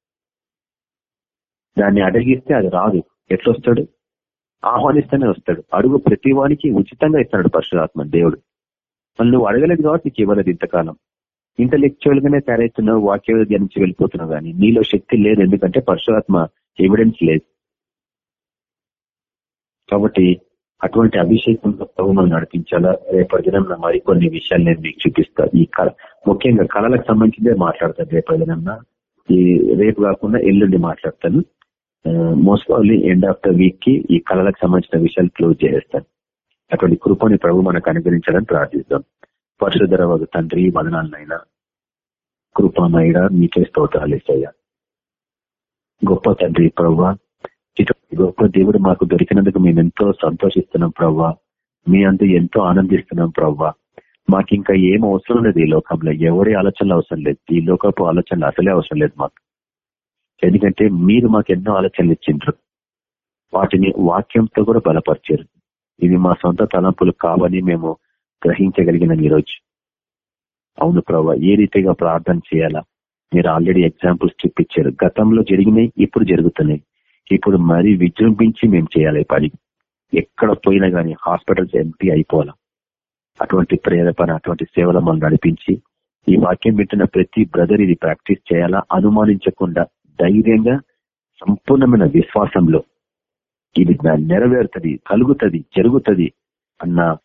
దాన్ని అడిగిస్తే అది రాదు. ఎట్లొస్తాడు? ఆహ్వానిస్తేనే వస్తాడు. అడుగు ప్రతి వానికి ఉచితంగా ఇస్తాడు పరశురాత్మ దేవుడు. మళ్ళీ నువ్వు అడగలేదు కాబట్టి నీకు ఇవ్వలేదు ఇంతకాలం. ఇంటలెక్చువల్ గానే తయారవుతున్నావు వాక్యం ధ్యానించి వెళ్ళిపోతున్నావు కానీ నీలో శక్తి లేదు. ఎందుకంటే పరశురాత్మ ఎవిడెన్స్ లేదు. కాబట్టి అటువంటి అభిషేకంలో ప్రభు మనం నడిపించాలా? రేపటి దినం మరికొన్ని విషయాలు నేను మీకు చూపిస్తా. ఈ కళ ముఖ్యంగా కళలకు సంబంధించిందే మాట్లాడతాను రేపటి దినం ఈ రేపు కాకుండా ఎల్లుండి మాట్లాడతాను. Most probably end of the వీక్కి ఈ కళలకు సంబంధించిన విషయాలు క్లోజ్ చేసేస్తాను. అటువంటి కృపని ప్రభు మనకు అనుగ్రహించడానికి ప్రార్థిస్తాం పరశుధర ఒక తండ్రి వదనాలనైనా కృపమైన మీకే స్తోత్రాలు ఇస్తాయా గొప్ప తండ్రి ప్రభు గొప్ప దేవుడు మాకు దొరికినందుకు మేము ఎంతో సంతోషిస్తున్నాం ప్రవ్వా. మీ అందు ఎంతో ఆనందిస్తున్నాం ప్రవ్వా. మాకు ఇంకా ఏం అవసరం లేదు ఈ లోకంలో. ఎవరి ఆలోచనలు అవసరం లేదు. ఈ లోకపు ఆలోచనలు అసలే అవసరం లేదు మాకు. ఎందుకంటే మీరు మాకు ఎన్నో ఆలోచనలు ఇచ్చిండ్రు. వాటిని వాక్యంతో కూడా బలపరిచారు. ఇవి మా సొంత తలంపులు కావని మేము గ్రహించగలిగిన ఈరోజు. అవును ప్రభావ ఏ రీతిగా ప్రార్థన చేయాలా? మీరు ఆల్రెడీ ఎగ్జాంపుల్స్ చూపించారు. గతంలో జరిగినాయి ఇప్పుడు జరుగుతున్నాయి. ఇప్పుడు మరీ విజృంభించి మేము చేయాలి పని. ఎక్కడ పోయినా కానీ హాస్పిటల్స్ ఎంపీ అయిపోవాలా? అటువంటి ప్రేరేపణ అటువంటి సేవలు మనం నడిపించి ఈ వాక్యం పెట్టిన ప్రతి బ్రదర్ ఇది ప్రాక్టీస్ చేయాలా? అనుమానించకుండా ధైర్యంగా సంపూర్ణమైన విశ్వాసంలో ఇది నెరవేరుతుంది కలుగుతుంది జరుగుతుంది అన్న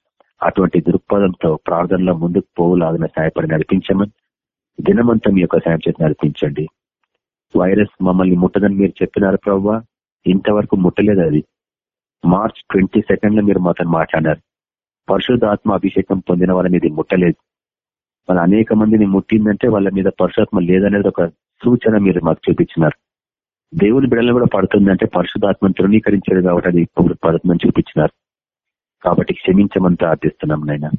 అటువంటి దృక్పథంతో ప్రార్థనలో ముందుకు పోవులాగిన సహాయపడి నడిపించమని దినమంతా మీ యొక్క సాయం చేసి నడిపించండి. వైరస్ మమ్మల్ని ముట్టదని మీరు చెప్పినారు ప్రవ్వా. ఇంతవరకు ముట్టలేదు అది. మార్చ్ ట్వంటీ సెకండ్లో మీరు మాతో మాట్లాడారు. పరిశుద్ధాత్మ అభిషేకం పొందిన వాళ్ళ మీద ముట్టలేదు. వాళ్ళ అనేక మందిని ముట్టిందంటే వాళ్ళ మీద పరిశుధాత్మ లేదనేది ఒక సూచన మీరు మాకు చూపించినారు. దేవుని బిడలను కూడా పడుతుందంటే పరిశుధాత్మను తృణీకరించారు కాబట్టి అది ఇప్పుడు పడుతుందని చూపించినారు. కాబట్టి క్షమించమని ప్రార్థిస్తున్నాం నాయన.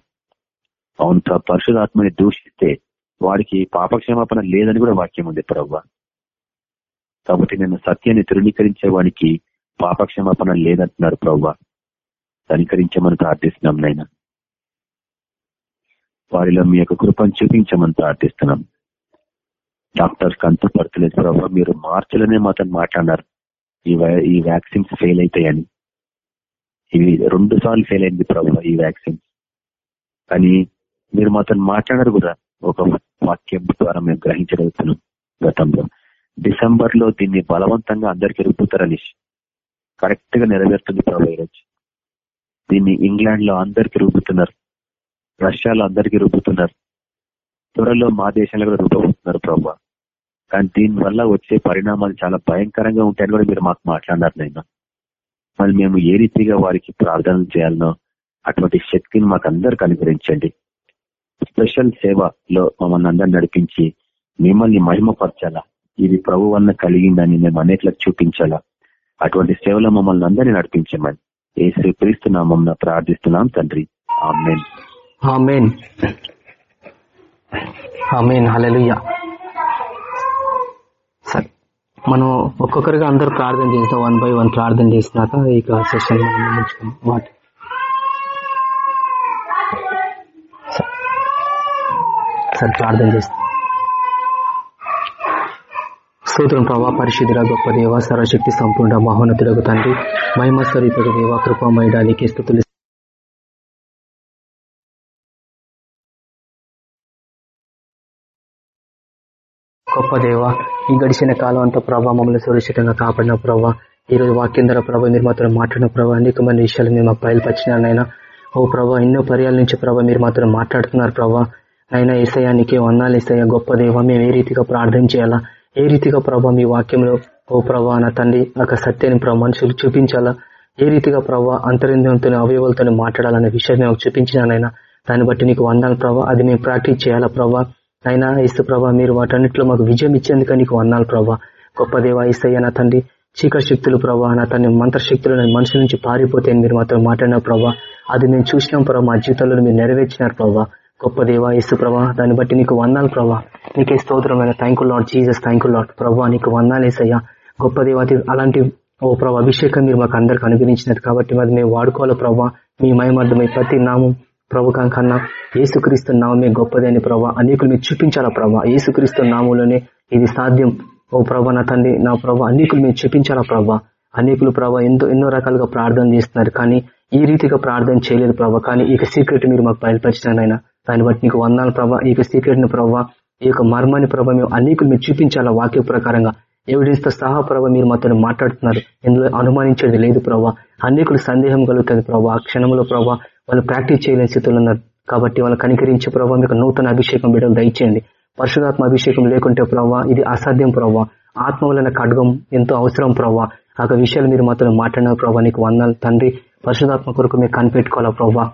అవును పరిశుధాత్మని దూషిస్తే వాడికి పాపక్షమాపణ లేదని కూడా వాక్యం ఉంది ప్రవ్వ కాబట్టి నేను సత్యాన్ని తృణీకరించే వాడికి పాపక్షమాపణ లేదంటున్నారు ప్రవ్వ కనికరించమని ప్రార్థిస్తున్నాం నాయన. వారిలో మీ యొక్క కృపను చూపించమని ప్రార్థిస్తున్నాం డాక్టర్ అంత పడతలేదు ప్రభావ మీరు మార్చిలోనే మాతో మాట్లాడినారు. ఈ ఈ వ్యాక్సిన్స్ ఫెయిల్ అవుతాయని ఇవి రెండు సార్లు ఫెయిల్ అయింది ప్రభావ ఈ వ్యాక్సిన్స్. కానీ మీరు మాతో మాట్లాడారు కూడా ఒక వాక్యం ద్వారా మేము గ్రహించగలుగుతున్నాం గతంలో. డిసెంబర్లో దీన్ని బలవంతంగా అందరికి రుబ్బుతారని కరెక్ట్గా నెరవేరుతుంది ప్రభావ ఈరోజు. దీన్ని ఇంగ్లాండ్లో అందరికి రుబ్బుతున్నారు. రష్యాలో అందరికి రుబ్బుతున్నారు. త్వరలో మా దేశంలో కూడా రుబ్బబోతున్నారు ప్రభావ కానీ దీని వల్ల వచ్చే పరిణామాలు చాలా భయంకరంగా ఉంటాయని కూడా మీరు మాకు మాట్లాడారు నేను మళ్ళీ మేము ఏ రీతిగా వారికి ప్రార్థనలు చేయాలనో అటువంటి శక్తిని మాకు అందరికి అనుగ్రహించండి. స్పెషల్ సేవలో మమ్మల్ని అందరు నడిపించి మిమ్మల్ని మహిమపరచాలా? ఇది ప్రభు వల్ల కలిగిందని మేము అనేకలకు చూపించాలా? అటువంటి సేవలో మమ్మల్ని అందరినీ నడిపించమని ఏ క్రీస్తున్నామం ప్రార్థిస్తున్నాం తండ్రి. ఆమెన్. ఆమెన్. ఆమెన్. హల్లెలూయా. మనం ఒక్కొక్కరిగా అందరూ ప్రార్థన చేస్తాం. వన్ బై వన్ ప్రార్థన చేసినాక ఇక సెషన్ వాటి సరే ప్రార్థన చేస్తాం. స్తోత్రం ప్రభా పరిశుద్ధుల గొప్ప దేవ సర్వశక్తి సంపూర్ణ మహోన్నతులకు తండ్రి మహిమ స్వరూపుడు దేవ కృపామయడానికి స్థుతులు గొప్ప దేవ ఈ గడిచిన కాలం అంతా ప్రభావ మమ్మల్ని సురక్షితంగా కాపాడిన ప్రభావ ఈ రోజు వాక్యం ద్వారా ప్రభావ మీరు మాత్రం మాట్లాడిన ప్రభావ అనేక మంది విషయాలు మేము మాకు బయలుపరిచినారైనా ఓ ప్రభావ ఎన్నో పర్యాల నుంచి ప్రభావ మీరు మాత్రం మాట్లాడుతున్నారు ప్రభావ అయినా ఏసయానికి వందాలు ఏసయ్య గొప్ప దేవ మేము ఏ రీతిగా ప్రార్థన చేయాలా? ఏ రీతిగా ప్రభావ మీ వాక్యంలో ఓ ప్రభా నా తండ్రి ఒక సత్యాన్ని ప్రభావ మనుషులు చూపించాలా? ఏ రీతిగా ప్రభావ అంతరింద్రంతో అవయవాలతో మాట్లాడాలనే విషయాన్ని నాకు చూపించినానైనా దాన్ని బట్టి నీకు వందాలు ప్రభావ అది మేము ప్రాక్టీస్ చేయాలా ప్రభావ అయినా ఇసు ప్రభా మీరు వాటన్నిటిలో మాకు విజయం ఇచ్చేందుకు నీకు వందాలు ప్రభా. గొప్ప దేవ ఇస్తయ్య నా తండ్రి చీకటి శక్తులు ప్రభా నా తండ్రి మంత్రశక్తులు మనుషుల నుంచి పారిపోతే మీరు మాత్రం మాట్లాడిన ప్రభా. అది మేము చూసినాం ప్రభా మా జీవితంలో మీరు నెరవేర్చినారు ప్రభా. గొప్ప దేవ ఇసు ప్రభా దాన్ని బట్టి నీకు వందాలు ప్రభా. నీకే స్తోత్రమైన thank Lord Jesus thank Lord ప్రభా నీకు వందాలు వేసయ్యా గొప్ప దేవాతి అలాంటి ఓ ప్రభా అభిషేకం మీరు మాకు అందరికి అనుగ్రహించినది కాబట్టి మరి మేము వాడుకోవాలి ప్రభా. మీ మయమర్థమై ప్రతి నామం ప్రభు కన్నా ఏసుక్రీస్తు నామే గొప్పదని ప్రభా. అనేకులు మీరు చూపించాలా ప్రభా. ఏసుక్రీస్తు నామంలోనే ఇది సాధ్యం. ఓ ప్రభా నా తండ్రి నా ప్రభా అనేకులు మీరు చూపించాలా ప్రభా. అనేకులు ప్రభా ఎంతో ఎన్నో రకాలుగా ప్రార్థన చేస్తున్నారు. కానీ ఈ రీతిగా ప్రార్థన చేయలేదు ప్రభా. కానీ ఈ సీక్రెట్ మీరు మాకు బయలుపరిచినారైనా దాన్ని బట్టి నీకు వందాలు ప్రభా. ఈ సీక్రెట్ని ప్రభా ఈ యొక్క మర్మాన్ని ప్రభావ మేము అనేకులు మీరు చూపించాలా వాక్య ప్రకారంగా. ఎవిడెన్స్తో సహా ప్రభావ మీరు మాతో మాట్లాడుతున్నారు. ఇందులో అనుమానించేది లేదు ప్రభావ అనేకులు సందేహం కలుగుతుంది ప్రభా. క్షణంలో ప్రభా వాళ్ళు ప్రాక్టీస్ చేయలేని స్థితిలో ఉన్నారు. కాబట్టి వాళ్ళు కనికరించే ప్రభావ మీకు నూతన అభిషేకం బిడ్డలు దయచేయండి. పరశురాత్మ అభిషేకం లేకుంటే ప్రభావ ఇది అసాధ్యం ప్రభావ ఆత్మ వలన ఖడ్గం ఎంతో అవసరం ప్రభావ ఆ విషయాలు మీరు మాత్రం మాట్లాడిన ప్రభావ నీకు వందాలు తండ్రి. పరిశుధాత్మ కొరకు మీరు కనిపెట్టుకోవాలా ప్రభావ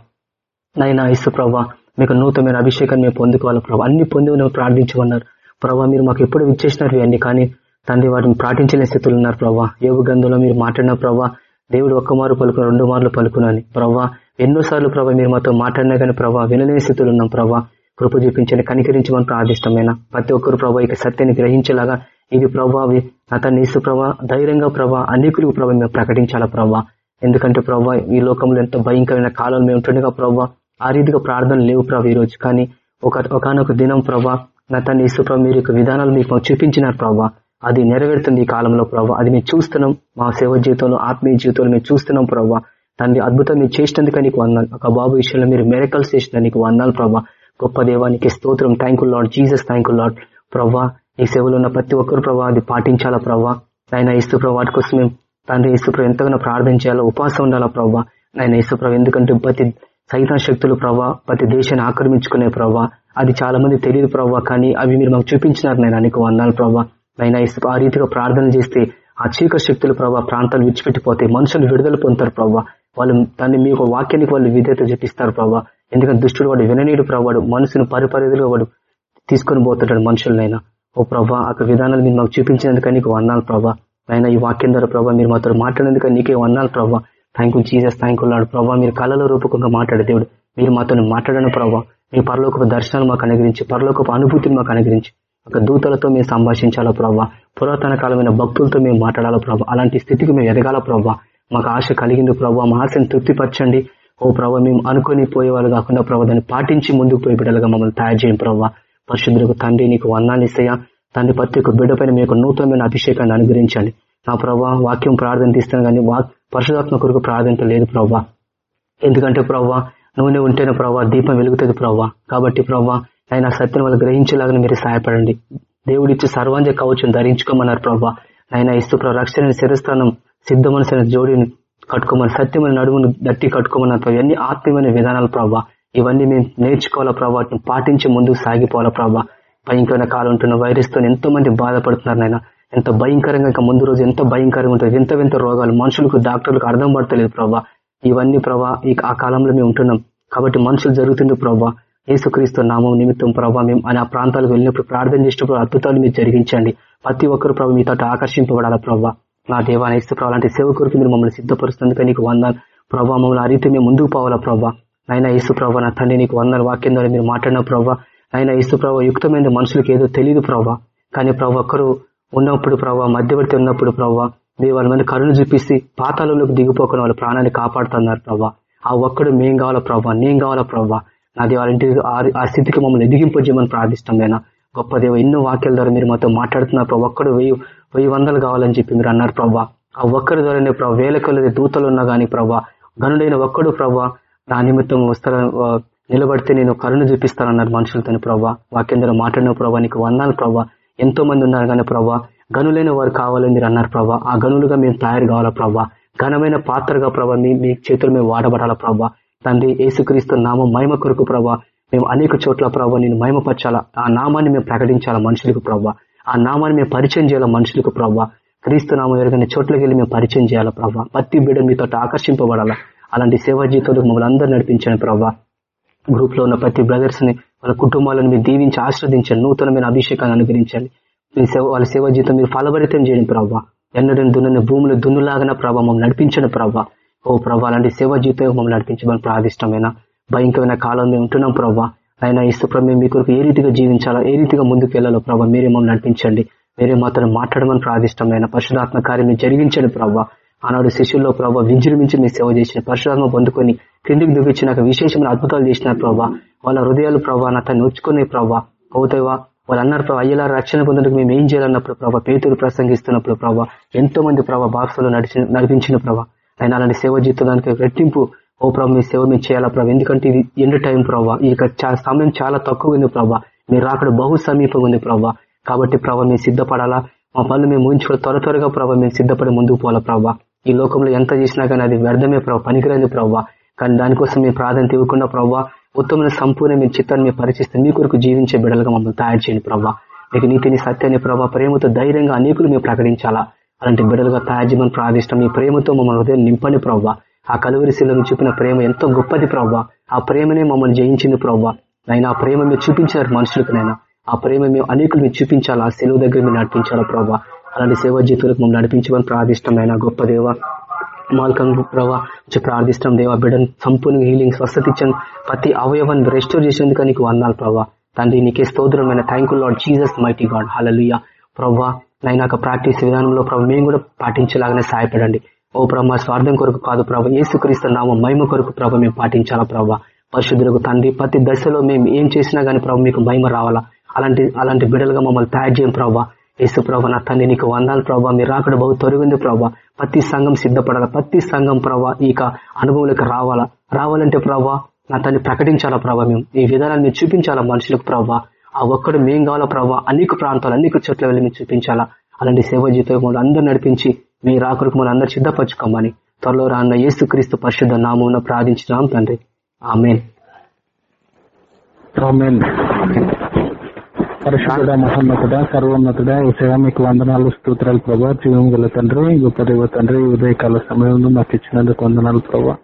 నైనా ఇసు ప్రభావ మీకు నూతనమైన అభిషేకాన్ని మేము పొందుకోవాలి ప్రభావ అన్ని పొంది ప్రార్థించమన్నారు. ప్రభావ మీరు మాకు ఎప్పుడు విచ్చేసినారు ఇవన్నీ కానీ తండ్రి వాటిని పాటించలేని స్థితులు ఉన్నారు ప్రవ్వా. యోగ గ్రంథంలో మీరు మాట్లాడిన ప్రవ్వా దేవుడు ఒక్క మారు పలుకున్న రెండు మార్లు పలుకునని. ప్రభావ ఎన్నోసార్లు ప్రభా మీరు మాతో మాట్లాడినా కానీ ప్రభావ వినలేని స్థితులు ఉన్నాం ప్రభావ కృప చూపించని కనికరించమని ప్రార్థిష్టమైన ప్రతి ఒక్కరు ప్రభా ఇక సత్యాన్ని గ్రహించేలాగా ఇది ప్రభావి అతన్ని ఇసు ప్రభా ధైర్యంగా ప్రభా అనేకులకు ప్రభావ మేము ప్రకటించాలా ప్రభా ఎందుకంటే ప్రభా ఈ లోకంలో ఎంతో భయంకరమైన కాలం మేము ఉంటుండగా ప్రభా ఆ రీతిగా ప్రార్థనలు లేవు ప్రభా ఈ రోజు కానీ ఒక ఒకనొక దినం ప్రభా నా తన ఇసు ప్రభా మీరు విధానాలు మీకు చూపించినారు ప్రభా అది నెరవేరుతుంది ఈ కాలంలో ప్రభావ అది మేము చూస్తున్నాం మా సేవ జీవితంలో ఆత్మీయ జీవితంలో మేము చూస్తున్నాం ప్రభావ తండ్రి అద్భుతం మీరు చేసినందుకు నీకు వందాలు ఒక బాబు విషయంలో మీరు మెరకల్స్ చేసిన నీకు వందాలు ప్రభా గొప్ప దేవానికి స్తోత్రం. Thank Lord Jesus thank Lord ప్రభా ఈ సేవలో ఉన్న ప్రతి ఒక్కరు ప్రభావ అది పాటించాలా ప్రభా ఆయన ఇస్తు ప్రభావ వాటి కోసం మేము తండ్రి ఇస్తుప్రభ ఎంతగానో ప్రార్థన చేయాలో ఉపాసం ఉండాలా ప్రభా ఆయన ఇస్తు ఎందుకంటే ప్రతి సైతం శక్తులు ప్రభా ప్రతి దేశాన్ని ఆక్రమించుకునే ప్రభా అది చాలా మంది తెలియదు ప్రభా కానీ అవి మీరు మాకు చూపించినారు నేను అనేక వందాలు ప్రభా అయినా ఆ రీతిగా ప్రార్థన చేస్తే ఆ చీకటి శక్తులు ప్రభావ ప్రాంతాలు విడిచిపెట్టిపోతే మనుషులు విడుదల పొందుతారు ప్రభావ వాళ్ళు దాన్ని మీ వాక్యానికి వాళ్ళు విధేత చూపిస్తారు ప్రభావ ఎందుకంటే దుష్టుడు వాడు విననీడు ప్రభావాడు మనసును పరిపరిధిగా వాడు తీసుకొని పోతుంటాడు మనుషులనైనా. ఓ ప్రభా ఆ విధానాలు మీరు మాకు చూపించినందుకు నీకు వన్నాను ప్రభా. అయినా ఈ వాక్యం ద్వారా ప్రభావ మీరు మాతో మాట్లాడేందుకు నీకే వన్నాను ప్రభావ thank you Jesus thank you Lord ప్రభావ మీరు కళల రూపకంగా మాట్లాడే దేవుడు. మీరు మాతో మాట్లాడను ప్రభావ మీ పరలోకపు దర్శనాలు మాకు అనుగ్రహించి. పరలోకపు అనుభూతిని మాకు అనుగ్రహించి. ఒక దూతలతో మేము సంభాషించాలో ప్రభావ పురాతన కాలమైన భక్తులతో మేము మాట్లాడాలో ప్రభావ అలాంటి స్థితికి మేము ఎదగాల ప్రభావ మాకు ఆశ కలిగింది ప్రభావ మా ఆశను తృప్తిపరచండి. ఓ ప్రభావ మేము అనుకుని పోయేవాళ్ళు కాకుండా ప్రభావ దాన్ని పాటించి ముందుకు పోయి బిడ్డలుగా మమ్మల్ని తయారు చేయం ప్రభావ పరిశుద్ధులకు తండ్రి నీకు వర్ణాలు తండ్రి ప్రతి ఒక్క బిడ్డ పైన మీకు నూతనమైన అభిషేకాన్ని అనుగ్రహించండి. నా ప్రభావ వాక్యం ప్రార్థన తీస్తాను కానీ వాక్ పరిశుధాత్మ కొరకు ప్రార్థన లేదు ప్రభావ ఎందుకంటే ప్రభావ నూనె ఉంటేనే ప్రభావ దీపం వెలుగుతుంది ప్రభావ కాబట్టి ప్రభావ ఆయన సత్యం వాళ్ళు గ్రహించేలాగా మీరు సహాయపడండి. దేవుడిచ్చి సర్వాంజ కవచం ధరించుకోమన్నారు ప్రభావ ఆయన ఇస్తూ ప్రభావ రక్షణ శిరస్థానం సిద్ధమనసిన జోడిని కట్టుకోమని సత్యమైన నడుమును దట్టి కట్టుకోమన్నారు ప్రభావ ఇవన్నీ ఆత్మీయమైన విధానాలు ప్రభావ ఇవన్నీ మేము నేర్చుకోవాలా ప్రభావ పాటించి ముందుకు సాగిపోవాలా ప్రభావ భయంకరమైన కాలం ఉంటున్న వైరస్తో ఎంతో మంది బాధపడుతున్నారు నాయన. ఎంత భయంకరంగా ఇంకా ముందు రోజు ఎంత భయంకరంగా ఉంటుంది వింత వింత రోగాలు మనుషులకు డాక్టర్లకు అర్థం పడతలేదు ప్రభా. ఇవన్నీ ప్రభా ఆ కాలంలో మేము ఉంటున్నాం. కాబట్టి మనుషులు జరుగుతుంది ప్రభా. యేసుక్రీస్తు నామం నిమిత్తం ప్రభావ మేము ఆ ప్రాంతాలకు వెళ్ళినప్పుడు ప్రార్థన చేసినప్పుడు అద్భుతాలు మీరు జరిగించండి. ప్రతి ఒక్కరు ప్రభు మీతో ఆకర్షింపబడాలా ప్రభావ నా దేవా నేస్తు ప్రభావ సేవకురికి మీరు మమ్మల్ని సిద్ధపరుస్తుంది నీకు వందాలు ప్రభావ మమ్మల్ని ఆ రీతి మేము ముందుకు పోవాలా ప్రభా? అయినా యేసు ప్రభా నా తండ్రి నీకు వందల వాక్యం ద్వారా మీరు మాట్లాడిన ప్రభా అయినా యేసు ప్రభావ యుక్తమైన మనుషులకు ఏదో తెలియదు ప్రభా. కానీ ప్రభు ఒక్కరు ఉన్నప్పుడు ప్రభావ మధ్యవర్తి ఉన్నప్పుడు ప్రభావ మీరు వాళ్ళ మీద కరుణ చూపిస్తే పాతాలలోకి దిగిపోకుండా వాళ్ళ ప్రాణాన్ని కాపాడుతున్నారు ప్రభా. ఆ ఒక్కడు మేం కావాలా ప్రభా? నేను కావాలా ప్రభావ నా దేవ ఆ స్థితికి మమ్మల్ని ఎదిగింపజేయమని ప్రార్థిస్తాం నేను గొప్ప దేవ ఎన్నో వాక్యాల ద్వారా మీరు మాతో మాట్లాడుతున్నారు ప్రభు. ఒక్కడు వెయ్యి వెయ్యి వందలు కావాలని చెప్పి మీరు అన్నారు ప్రభా. ఆ ఒక్కరి ద్వారానే ప్రభు వేల కొలది దూతలు ఉన్నా గానీ ప్రభా గనుడైన ఒక్కడు ప్రభా నా నిమిత్తం వస్త్ర నిలబడితే నేను కరుణ చూపిస్తానన్నారు మనుషులతో ప్రభా. వాక్యం ద్వారా మాట్లాడిన ప్రభా నీకు వందాలు ప్రభా. ఎంతో మంది ఉన్నారు కానీ ప్రభా గనులైన వారు కావాలని మీరు అన్నారు ప్రభా. ఆ గనులుగా మేము తయారు కావాలా ప్రభా. ఘనమైన పాత్రగా ప్రభా మీ మీ చేతులు మేము వాడబడాలా ప్రభా. తండ్రి ఏసుక్రీస్తు నామం మహిమ కొరకు ప్రభా మేము అనేక చోట్ల ప్రభావ నేను మహిమపరచాలా. ఆ నామాన్ని మేము ప్రకటించాలా మనుషులకు ప్రభావ ఆ నామాన్ని మేము పరిచయం చేయాలా మనుషులకు ప్రభావ క్రీస్తు నామం ఎరగని చోట్లకి వెళ్ళి మేము పరిచయం చేయాలా ప్రభావ ప్రతి బిడ్డ మీతో ఆకర్షింపబడాలా. అలాంటి సేవా జీవితంలో మమ్మల్ని అందరూ నడిపించండి ప్రభావ గ్రూప్లో ఉన్న ప్రతి బ్రదర్స్ని వాళ్ళ కుటుంబాలను మీరు దీవించి ఆశ్రదించండి. నూతనమైన అభిషేకాన్ని అనుగ్రహించండి. మీ సేవ వాళ్ళ సేవా జీవితం మీరు ఫలభరితం చేయండి ప్రభావ ఎన్నడని దున్న భూములు దున్నులాగిన ప్రభావ మమ్మల్ని నడిపించండి ప్రభావ ఓ ప్రభా అలాంటి సేవ జీవితం మమ్మల్ని నడిపించమని ప్రార్థిష్టమైన భయంకరమైన కాలం మేము ఉంటున్నాం ప్రభా ఆయన ఇస్తూ మేము మీ కొరకు ఏ రీతిగా జీవించాలో ఏ రీతిగా ముందుకు వెళ్ళాలో ప్రభా మీరే మమ్మల్ని నడిపించండి. మీరే మాత్రం మాట్లాడమని ప్రార్థిష్టమైన పరిశుధాత్మ కార్యం జరిగించండి ప్రభావ ఆనాడు శిష్యుల్లో ప్రభావ విజృంభించి మీ సేవ చేసిన పరశురాత్మ పొందుకొని క్రిందికి దిగించినాక విశేషమైన అద్భుతాలు చేసిన ప్రభావ వాళ్ళ హృదయాలు ప్రభావ నా తను నొచ్చుకునే ప్రభావ అవుతావా వాళ్ళు అన్నారు ప్రభావ అయ్యేలా రక్షణ పొందడానికి మేము ఏం చేయాలన్నప్పుడు ప్రభావ పేతులు ప్రసంగిస్తున్నప్పుడు ప్రభావ ఎంతో మంది ప్రభావ బాక్సులు నడిచి నడిపించిన ప్రభావ ఆయన అలాంటి సేవ జీవితానికి రెట్టింపు. ఓ ప్రభావ మీ సేవ మీరు చేయాలా ప్రభావ ఎందుకంటే ఇది ఎండ్ టైం ప్రభావ ఇక సమయం చాలా తక్కువ ఉంది ప్రభావ మీరు రాకడ బహు సమీపంగా ఉంది ప్రభావ కాబట్టి ప్రభావ మీరు సిద్ధపడాలా? మా పనులు మేము ఊహించుకో త్వర త్వరగా ప్రభావ మేము సిద్ధపడి ముందుకు పోవాలా ప్రభావ ఈ లోకంలో ఎంత చేసినా కానీ అది వ్యర్థమే ప్రభావ పనికిరైంది ప్రభావ కానీ దానికోసం మేము ప్రాధాన్యత ఇవ్వకుండా ప్రభావ ఉత్తమైన సంపూర్ణ మీ చిత్తాన్ని మీరు పరిచిస్తే మీ కొరకు జీవించే బిడలుగా మమ్మల్ని తయారు చేయండి ప్రభావ మీకు నీతిని సత్యాన్ని ప్రభావ ప్రేమతో ధైర్యంగా అనేకులు మేము ప్రకటించాలా? అలాంటి బిడ్డలుగా తయారు ప్రార్థిష్టం ఈ మీ ప్రేమతో మమ్మల్ని హృదయం నింపని ప్రభావ ఆ కలువరిశిలను చూపిన ప్రేమ ఎంతో గొప్పది ప్రవ్వా. ఆ ప్రేమనే మమ్మల్ని జయించింది ప్రభావ నైనా ఆ ప్రేమ మీరు చూపించారు మనుషులకు నైనా. ఆ ప్రేమ మేము అనేకులు మీరు చూపించాలా? ఆ సెలవు దగ్గర మీరు నడిపించాలా ప్రభావ అలాంటి సేవా జీతులకు మమ్మల్ని నడిపించమని ప్రార్థిష్టమైన గొప్ప దేవ. మాల్కం ప్రభావ ప్రార్థిష్టం దేవ. బిడ్డను సంపూర్ణ హీలింగ్ స్వస్థత ఇచ్చాను. ప్రతి అవయవాన్ని రెస్టోర్ చేసేందుకు నీకు వందాలి ప్రభావ తండ్రి నీకే స్తోత్రమైన thank you Lord Jesus mighty God hallelujah ప్రభా నైనాక ప్రాక్టీస్ విధానంలో ప్రభు మేము కూడా పాటించేలాగానే సహాయపడండి. ఓ ప్రభా స్వార్థం కొరకు కాదు ప్రభు ఏసుక్రీస్తు నామ మహిమ కొరకు ప్రభు మేము పాటించాలా ప్రభావ పరిశుద్ధులకు తండ్రి ప్రతి దశలో మేము ఏం చేసినా గానీ ప్రభావ మీకు మహిమ రావాలా? అలాంటి అలాంటి బిడలుగా మమ్మల్ని తయారు చేయం ప్రభావ యేసు ప్రభా నా తండ్రి నీకు వందాలు ప్రభావ మీరు రాకడ బహు తొరిగింది ప్రభావ ప్రతి సంఘం సిద్ధపడాలా? ప్రతి సంఘం ప్రభావ ఇక అనుభవంలోకి రావాలా? రావాలంటే ప్రభావ నా తండ్రి ప్రకటించాలా ప్రభావ మేము? ఈ విధానాన్ని మీరు చూపించాలా మనుషులకు ప్రభావ ఆ ఒక్కడు మేం కావాలా ప్రభావ అనేక ప్రాంతాలు అనేక చోట్ల వెళ్ళి మీరు చూపించాలా? అలాంటి సేవ జీవితం అందరూ నడిపించి మీ రాకరికి మనం అందరు సిద్ధపరచుకోమని త్వరలో రాన్న యేసుక్రీస్తు పరిశుద్ధ నామం ప్రార్థించినాం తండ్రి. ఆమెన్. పరిశుద్ధుడ మహోన్నతుడ సర్వోన్నతుడ ఈసగా మీకు వందనాలు స్తోత్రాలు ప్రభా. జీవం గల తండ్రి గొప్ప దేవ తండ్రి ఉదయకాల సమయంలో మాకు ఇచ్చినందుకు వందనాలు ప్రభా.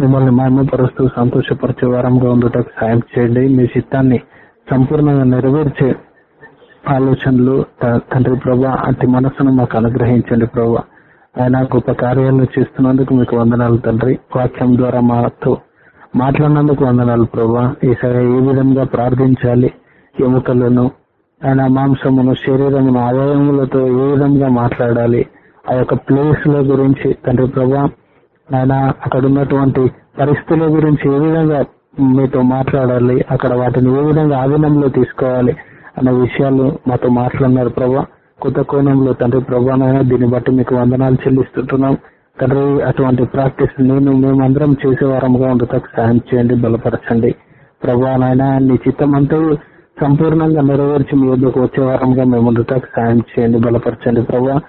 మిమ్మల్ని మహిమపరుస్తూ సంతోషపరిచే వారంగా ఉండటం సాయం చేయండి. మీ చిత్తాన్ని సంపూర్ణంగా నెరవేర్చే ఆలోచనలు తండ్రి ప్రభా అతి మనసును మాకు అనుగ్రహించండి ప్రభా. ఆయన గొప్ప కార్యాలను చేస్తున్నందుకు మీకు వందనాలు తండ్రి. వాక్యం ద్వారా మాతో మాట్లాడినందుకు వందనాలు ప్రభా. ఈసారి ఏ విధంగా ప్రార్థించాలి? ఎముకలను ఆయన మాంసమును శరీరమును అవయవములతో ఏ విధంగా మాట్లాడాలి? ఆ యొక్క ప్లేస్ ల గురించి తండ్రి ప్రభా ఆయన అక్కడ ఉన్నటువంటి పరిస్థితుల గురించి ఏ విధంగా మీతో మాట్లాడాలి. అక్కడ వాటిని ఏ విధంగా ఆధీనంలో తీసుకోవాలి అనే విషయాలు మాతో మాట్లాడినారు ప్రభా. కొత్త కోణంలో తండ్రి ప్రభానైనా దీన్ని బట్టి మీకు వందనాలు చెల్లిస్తుంటున్నాం. తండ్రి అటువంటి ప్రాక్టీస్ నేను మేమందరం చేసేవారంగా ఉండటం సాయం చేయండి బలపరచండి. ప్రభా నాయన నీ చిత్తం అంతా సంపూర్ణంగా నెరవేర్చి మీ వద్దకు వచ్చే వారంగా మేము ఉండటం సాయం చేయండి బలపరచండి ప్రభా.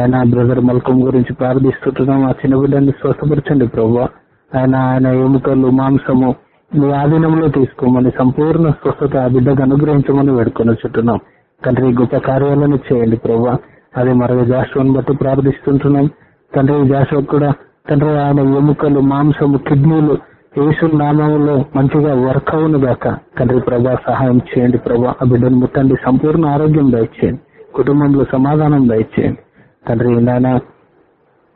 ఆయన బ్రదర్ మల్కం గురించి ప్రార్థిస్తుంటున్నాం. ఆ చిన్న బిడ్డని స్వస్థపరచండి ప్రభా. ఆయన ఆయన ఎముకలు మాంసము మీ ఆధీనంలో తీసుకోమని సంపూర్ణ స్వస్థత ఆ బిడ్డకు అనుగ్రహించమని వేడుకొని చుట్టున్నాం. తండ్రి గొప్ప కార్యాలను చేయండి ప్రభా. అదే మరొక జాషువని బట్టి ప్రార్థిస్తుంటున్నాం. తండ్రి జాషువ కూడా తండ్రి ఆయన ఎముకలు మాంసము కిడ్నీలు యేసు నామంలో మంచిగా వర్క్ అవును గాక. తండ్రి ప్రభా సహాయం చేయండి ప్రభా. ఆ బిడ్డను ముట్టండి. సంపూర్ణ ఆరోగ్యం దయచేయండి. కుటుంబంలో సమాధానం దయచేయండి. తండ్రి నాయన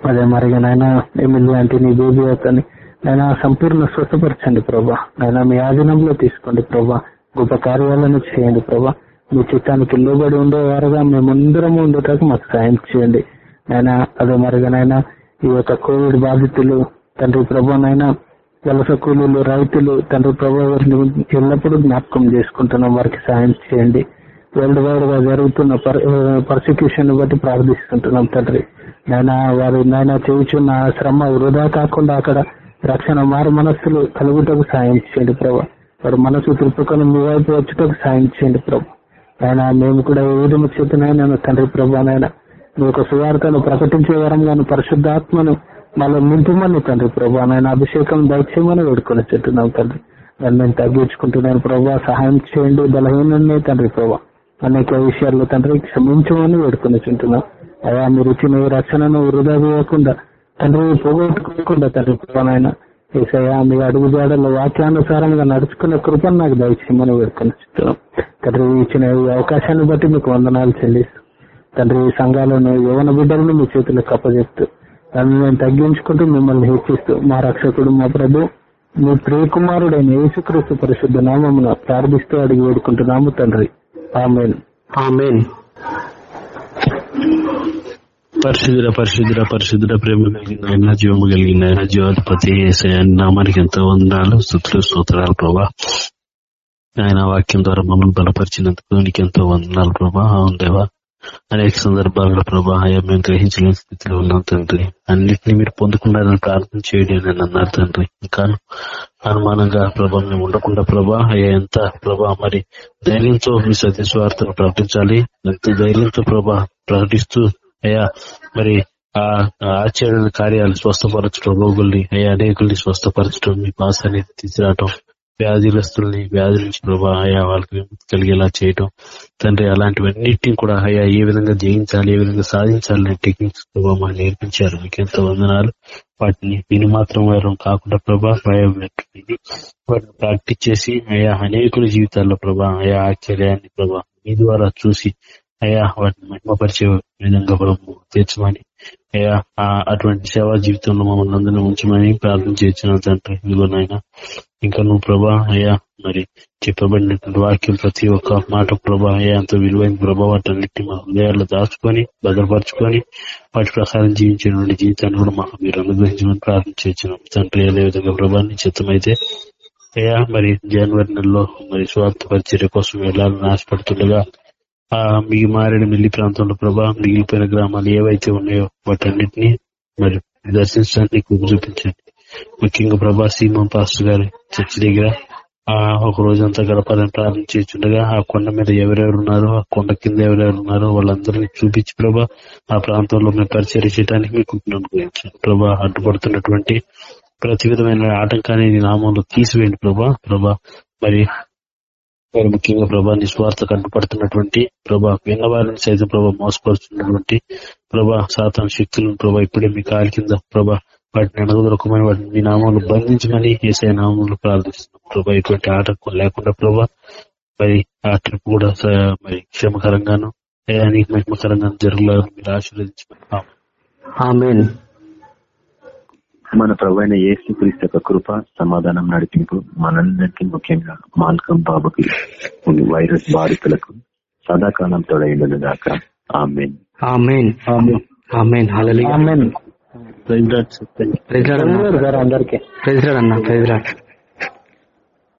అదే మరిగా నాయన ఎమ్మెల్యే అంటే నీ బేబీ అతని నాయన సంపూర్ణ స్వస్థపరచండి ప్రభా. నాయన మీ ఆధీనంలో తీసుకోండి ప్రభా. గొప్ప కార్యాలను చేయండి ప్రభా. మీ చిత్తానికి లోబడి ఉండేవారుగా మేమందరం ఉండేటకు మాకు సాయం చేయండి. నాయన అదే మరిగా ఈ యొక్క కోవిడ్ బాధితులు తండ్రి ప్రభా వలస కూలీలు రైతులు తండ్రి ప్రభా వారిని ఎల్లప్పుడూ జ్ఞాపకం చేసుకుంటున్నాం. వారికి సాయం చేయండి. వరల్డ్ వైడ్గా జరుగుతున్న పర్సిక్యూషన్ బట్టి ప్రార్థిస్తుంటున్నాం తండ్రి. నాయన వారు నాయన చేయుచున్న శ్రమ వృధా కాకుండా అక్కడ రక్షణ మారు మనస్సులు కలుగుటకు సాయం చేయండి ప్రభా. వారు మనసు త్రిపుకను మీ వైపు వచ్చుటకు సాయం చేయండి ప్రభు. ఆయన మేము కూడా ఏ విధము చేతునైనా తండ్రి ప్రభానైనా నాయన మీ యొక్క సువార్తను ప్రకటించే వరంగాను పరిశుద్ధాత్మను మళ్ళీ నింపమని తండ్రి ప్రభా నాయన అభిషేకం దయచేయమని వేడుకొని చెట్టున్నాం తండ్రి. దాన్ని నేను తగ్గించుకుంటున్నాను ప్రభా సహాయం చేయండి బలహీననే తండ్రి ప్రభా. అనేక విషయాల్లో తండ్రి క్షమించమని వేడుకొని చుంటున్నాం అయా మీరు ఇచ్చిన రక్షణను వృధా చేయకుండా తండ్రి పోగొట్టుకోకుండా తండ్రి ప్రభా ఏసయ్యా మీ అడుగు జాడల్లో వాక్యానుసారంగా నడుచుకున్న కృపను నాకు దయచేయమని వేడుకొని చిత్రం తండ్రి ఇచ్చిన ఈ అవకాశాన్ని బట్టి మీకు వందనాలు చెల్లిస్తూ తండ్రి ఈ సంఘాలను యవన బిడ్డలను మీ చేతులకు అప్పచెప్తూ దాన్ని మేము తగ్గించుకుంటూ మిమ్మల్ని హెచ్చిస్తూ మా రక్షకుడు మా ప్రభు మీ ప్రియకుమారుడైన యేసుక్రీస్తు పరిశుద్ధ నామమున ప్రార్థిస్తూ అడిగి వేడుకుంటున్నాము తండ్రి. ఆమెన్. ఆమెన్. పరిశుద్ధుడ పరిశుద్ధుడ పరిశుద్ధుడ ప్రేమ కలిగిన ఆయన జీవము కలిగిన ఆయన జీవాధిపతి నామానికి ఎంతో వందనాలు స్థుతులు స్తోత్రాలు ప్రభా. ఆయన వాక్యం ద్వారా మమ్మల్ని బలపరిచినందుకు నీకు ఎంతో వందనాలు ప్రభా. అవును దేవా. అనేక సందర్భాల్లో ప్రభా అయ్యా మేము గ్రహించలేని స్థితిలో ఉన్నాం తండ్రి. అన్నింటినీ మీరు పొందుకున్నారని ప్రార్థన చేయడం అని అన్నారు తండ్రి. ఇంకా అనుమానంగా ప్రభా మేము ఉండకుండా ప్రభా అయ్యా ఎంత ప్రభా మరి ధైర్యంతో మీ సత్య స్వార్థను ప్రకటించాలి. ఎంత ధైర్యంతో ప్రభా ప్రకటిస్తూ అయ్యా మరి ఆ ఆశ్చర్య కార్యాలు స్వస్థపరచడం రోగుల్ని అయ్యా అనేకుల్ని స్వస్థపరచడం మీ పాసాన్ని తీసుకురావటం వ్యాధిగ్రస్తుల్ని వ్యాధి నుంచి ప్రభా అయా వాళ్ళకి విముక్తి కలిగేలా చేయటం. తండ్రి అలాంటివన్నిటిని కూడా అయా ఏ విధంగా జయించాలి ఏ విధంగా సాధించాలని టెక్నిక్స్ ప్రభా మాకు నేర్పించారు. మీకు వందనాలు. వాటిని విని మాత్రం వారు కాకుండా ప్రభా భయం వాటిని ప్రాక్టీస్ చేసి అయా అనేకుల జీవితాల్లో ప్రభా అయా ఆశ్చర్యాన్ని ప్రభా మీ ద్వారా చూసి అయ్యా వాటిని మహిమపరిచే విధంగా ప్రభు తీర్చమని. అయ్యా అటువంటి సేవా జీవితంలో మమ్మల్ని అందరినీ ఉంచమని ప్రార్థన చేసిన తండ్రి. ఇదిగోనైనా ఇంకా నువ్వు ప్రభా అయ్యా మరి చెప్పబడినటువంటి వాక్యం ప్రతి ఒక్క మాట ప్రభా అయ్యా ఎంతో విలువైన ప్రభా వాటన్నిటిని మా హృదయాల్లో దాచుకొని భద్రపరచుకొని వాటి ప్రకారం జీవించినటువంటి జీవితాన్ని కూడా మాకు మీరు అనుగ్రహించమని ప్రార్థన చేసిన తండ్రి అదే విధంగా చిత్తమైతే అయ్యా మరి జనవరి నెలలో మరి స్వార్థ పరిచర్య కోసం వెళ్ళాలని ఆశపడుతుండగా ఆ మిగి మారిన మిల్లి ప్రాంతంలో ప్రభా మిగిలిపోయిన గ్రామాలు ఏవైతే ఉన్నాయో వాటన్నిటిని మరి దర్శించడానికి కృప చూపించండి. ముఖ్యంగా ప్రభా సీమం పాస్టర్ గారి చర్చి దగ్గర ఆ ఒక రోజంతా గడపాలని ప్రారంభించుండగా ఆ కొండ మీద ఎవరెవరు ఉన్నారో ఆ కొండ కింద ఎవరెవరు ఉన్నారో వాళ్ళందరినీ చూపించి ప్రభా ఆ ప్రాంతంలో మేము పరిచయం చేయడానికి మీకు అనుగ్రహించాను ప్రభా అడ్డుపడుతున్నటువంటి ప్రతి విధమైన ఆటంకాన్ని నామంలో తీసివేయండి ప్రభా. ప్రభా మరి మరి ముఖ్యంగా ప్రభా నిస్వార్థ కంటపడుతున్నటువంటి ప్రభా విన్న సైతం ప్రభా మోసపరుస్తున్నటువంటి ప్రభా సాతాన శక్తులను ప్రభా ఇప్పుడే మీ కాలి కింద ప్రభా వాటిని అనగదొరకమని వాటిని మీ నామాలు బంధించమని ఏసే నామంలో ప్రార్థిస్తున్నాం ప్రభా. ఇటువంటి ఆటంకం లేకుండా ప్రభా మరి ఆ ట్రిప్ కూడా మరి క్షేమకరంగాను అయానికి మహిమకరంగాను జరగలేదు మీరు ఆశీర్వదించమని ఆమెన్. మన ప్రభు అయిన యేసు క్రీస్తు యొక్క కృప సమాధానం నడిపింపు మనందరికీ ముఖ్యంగా మాల్కం బాబుకి వైరస్ బాధితులకు సదాకాలం తోడైండను దాకా amen. Amen. Amen. Amen. Praise Lord అన్న. Praise Lord.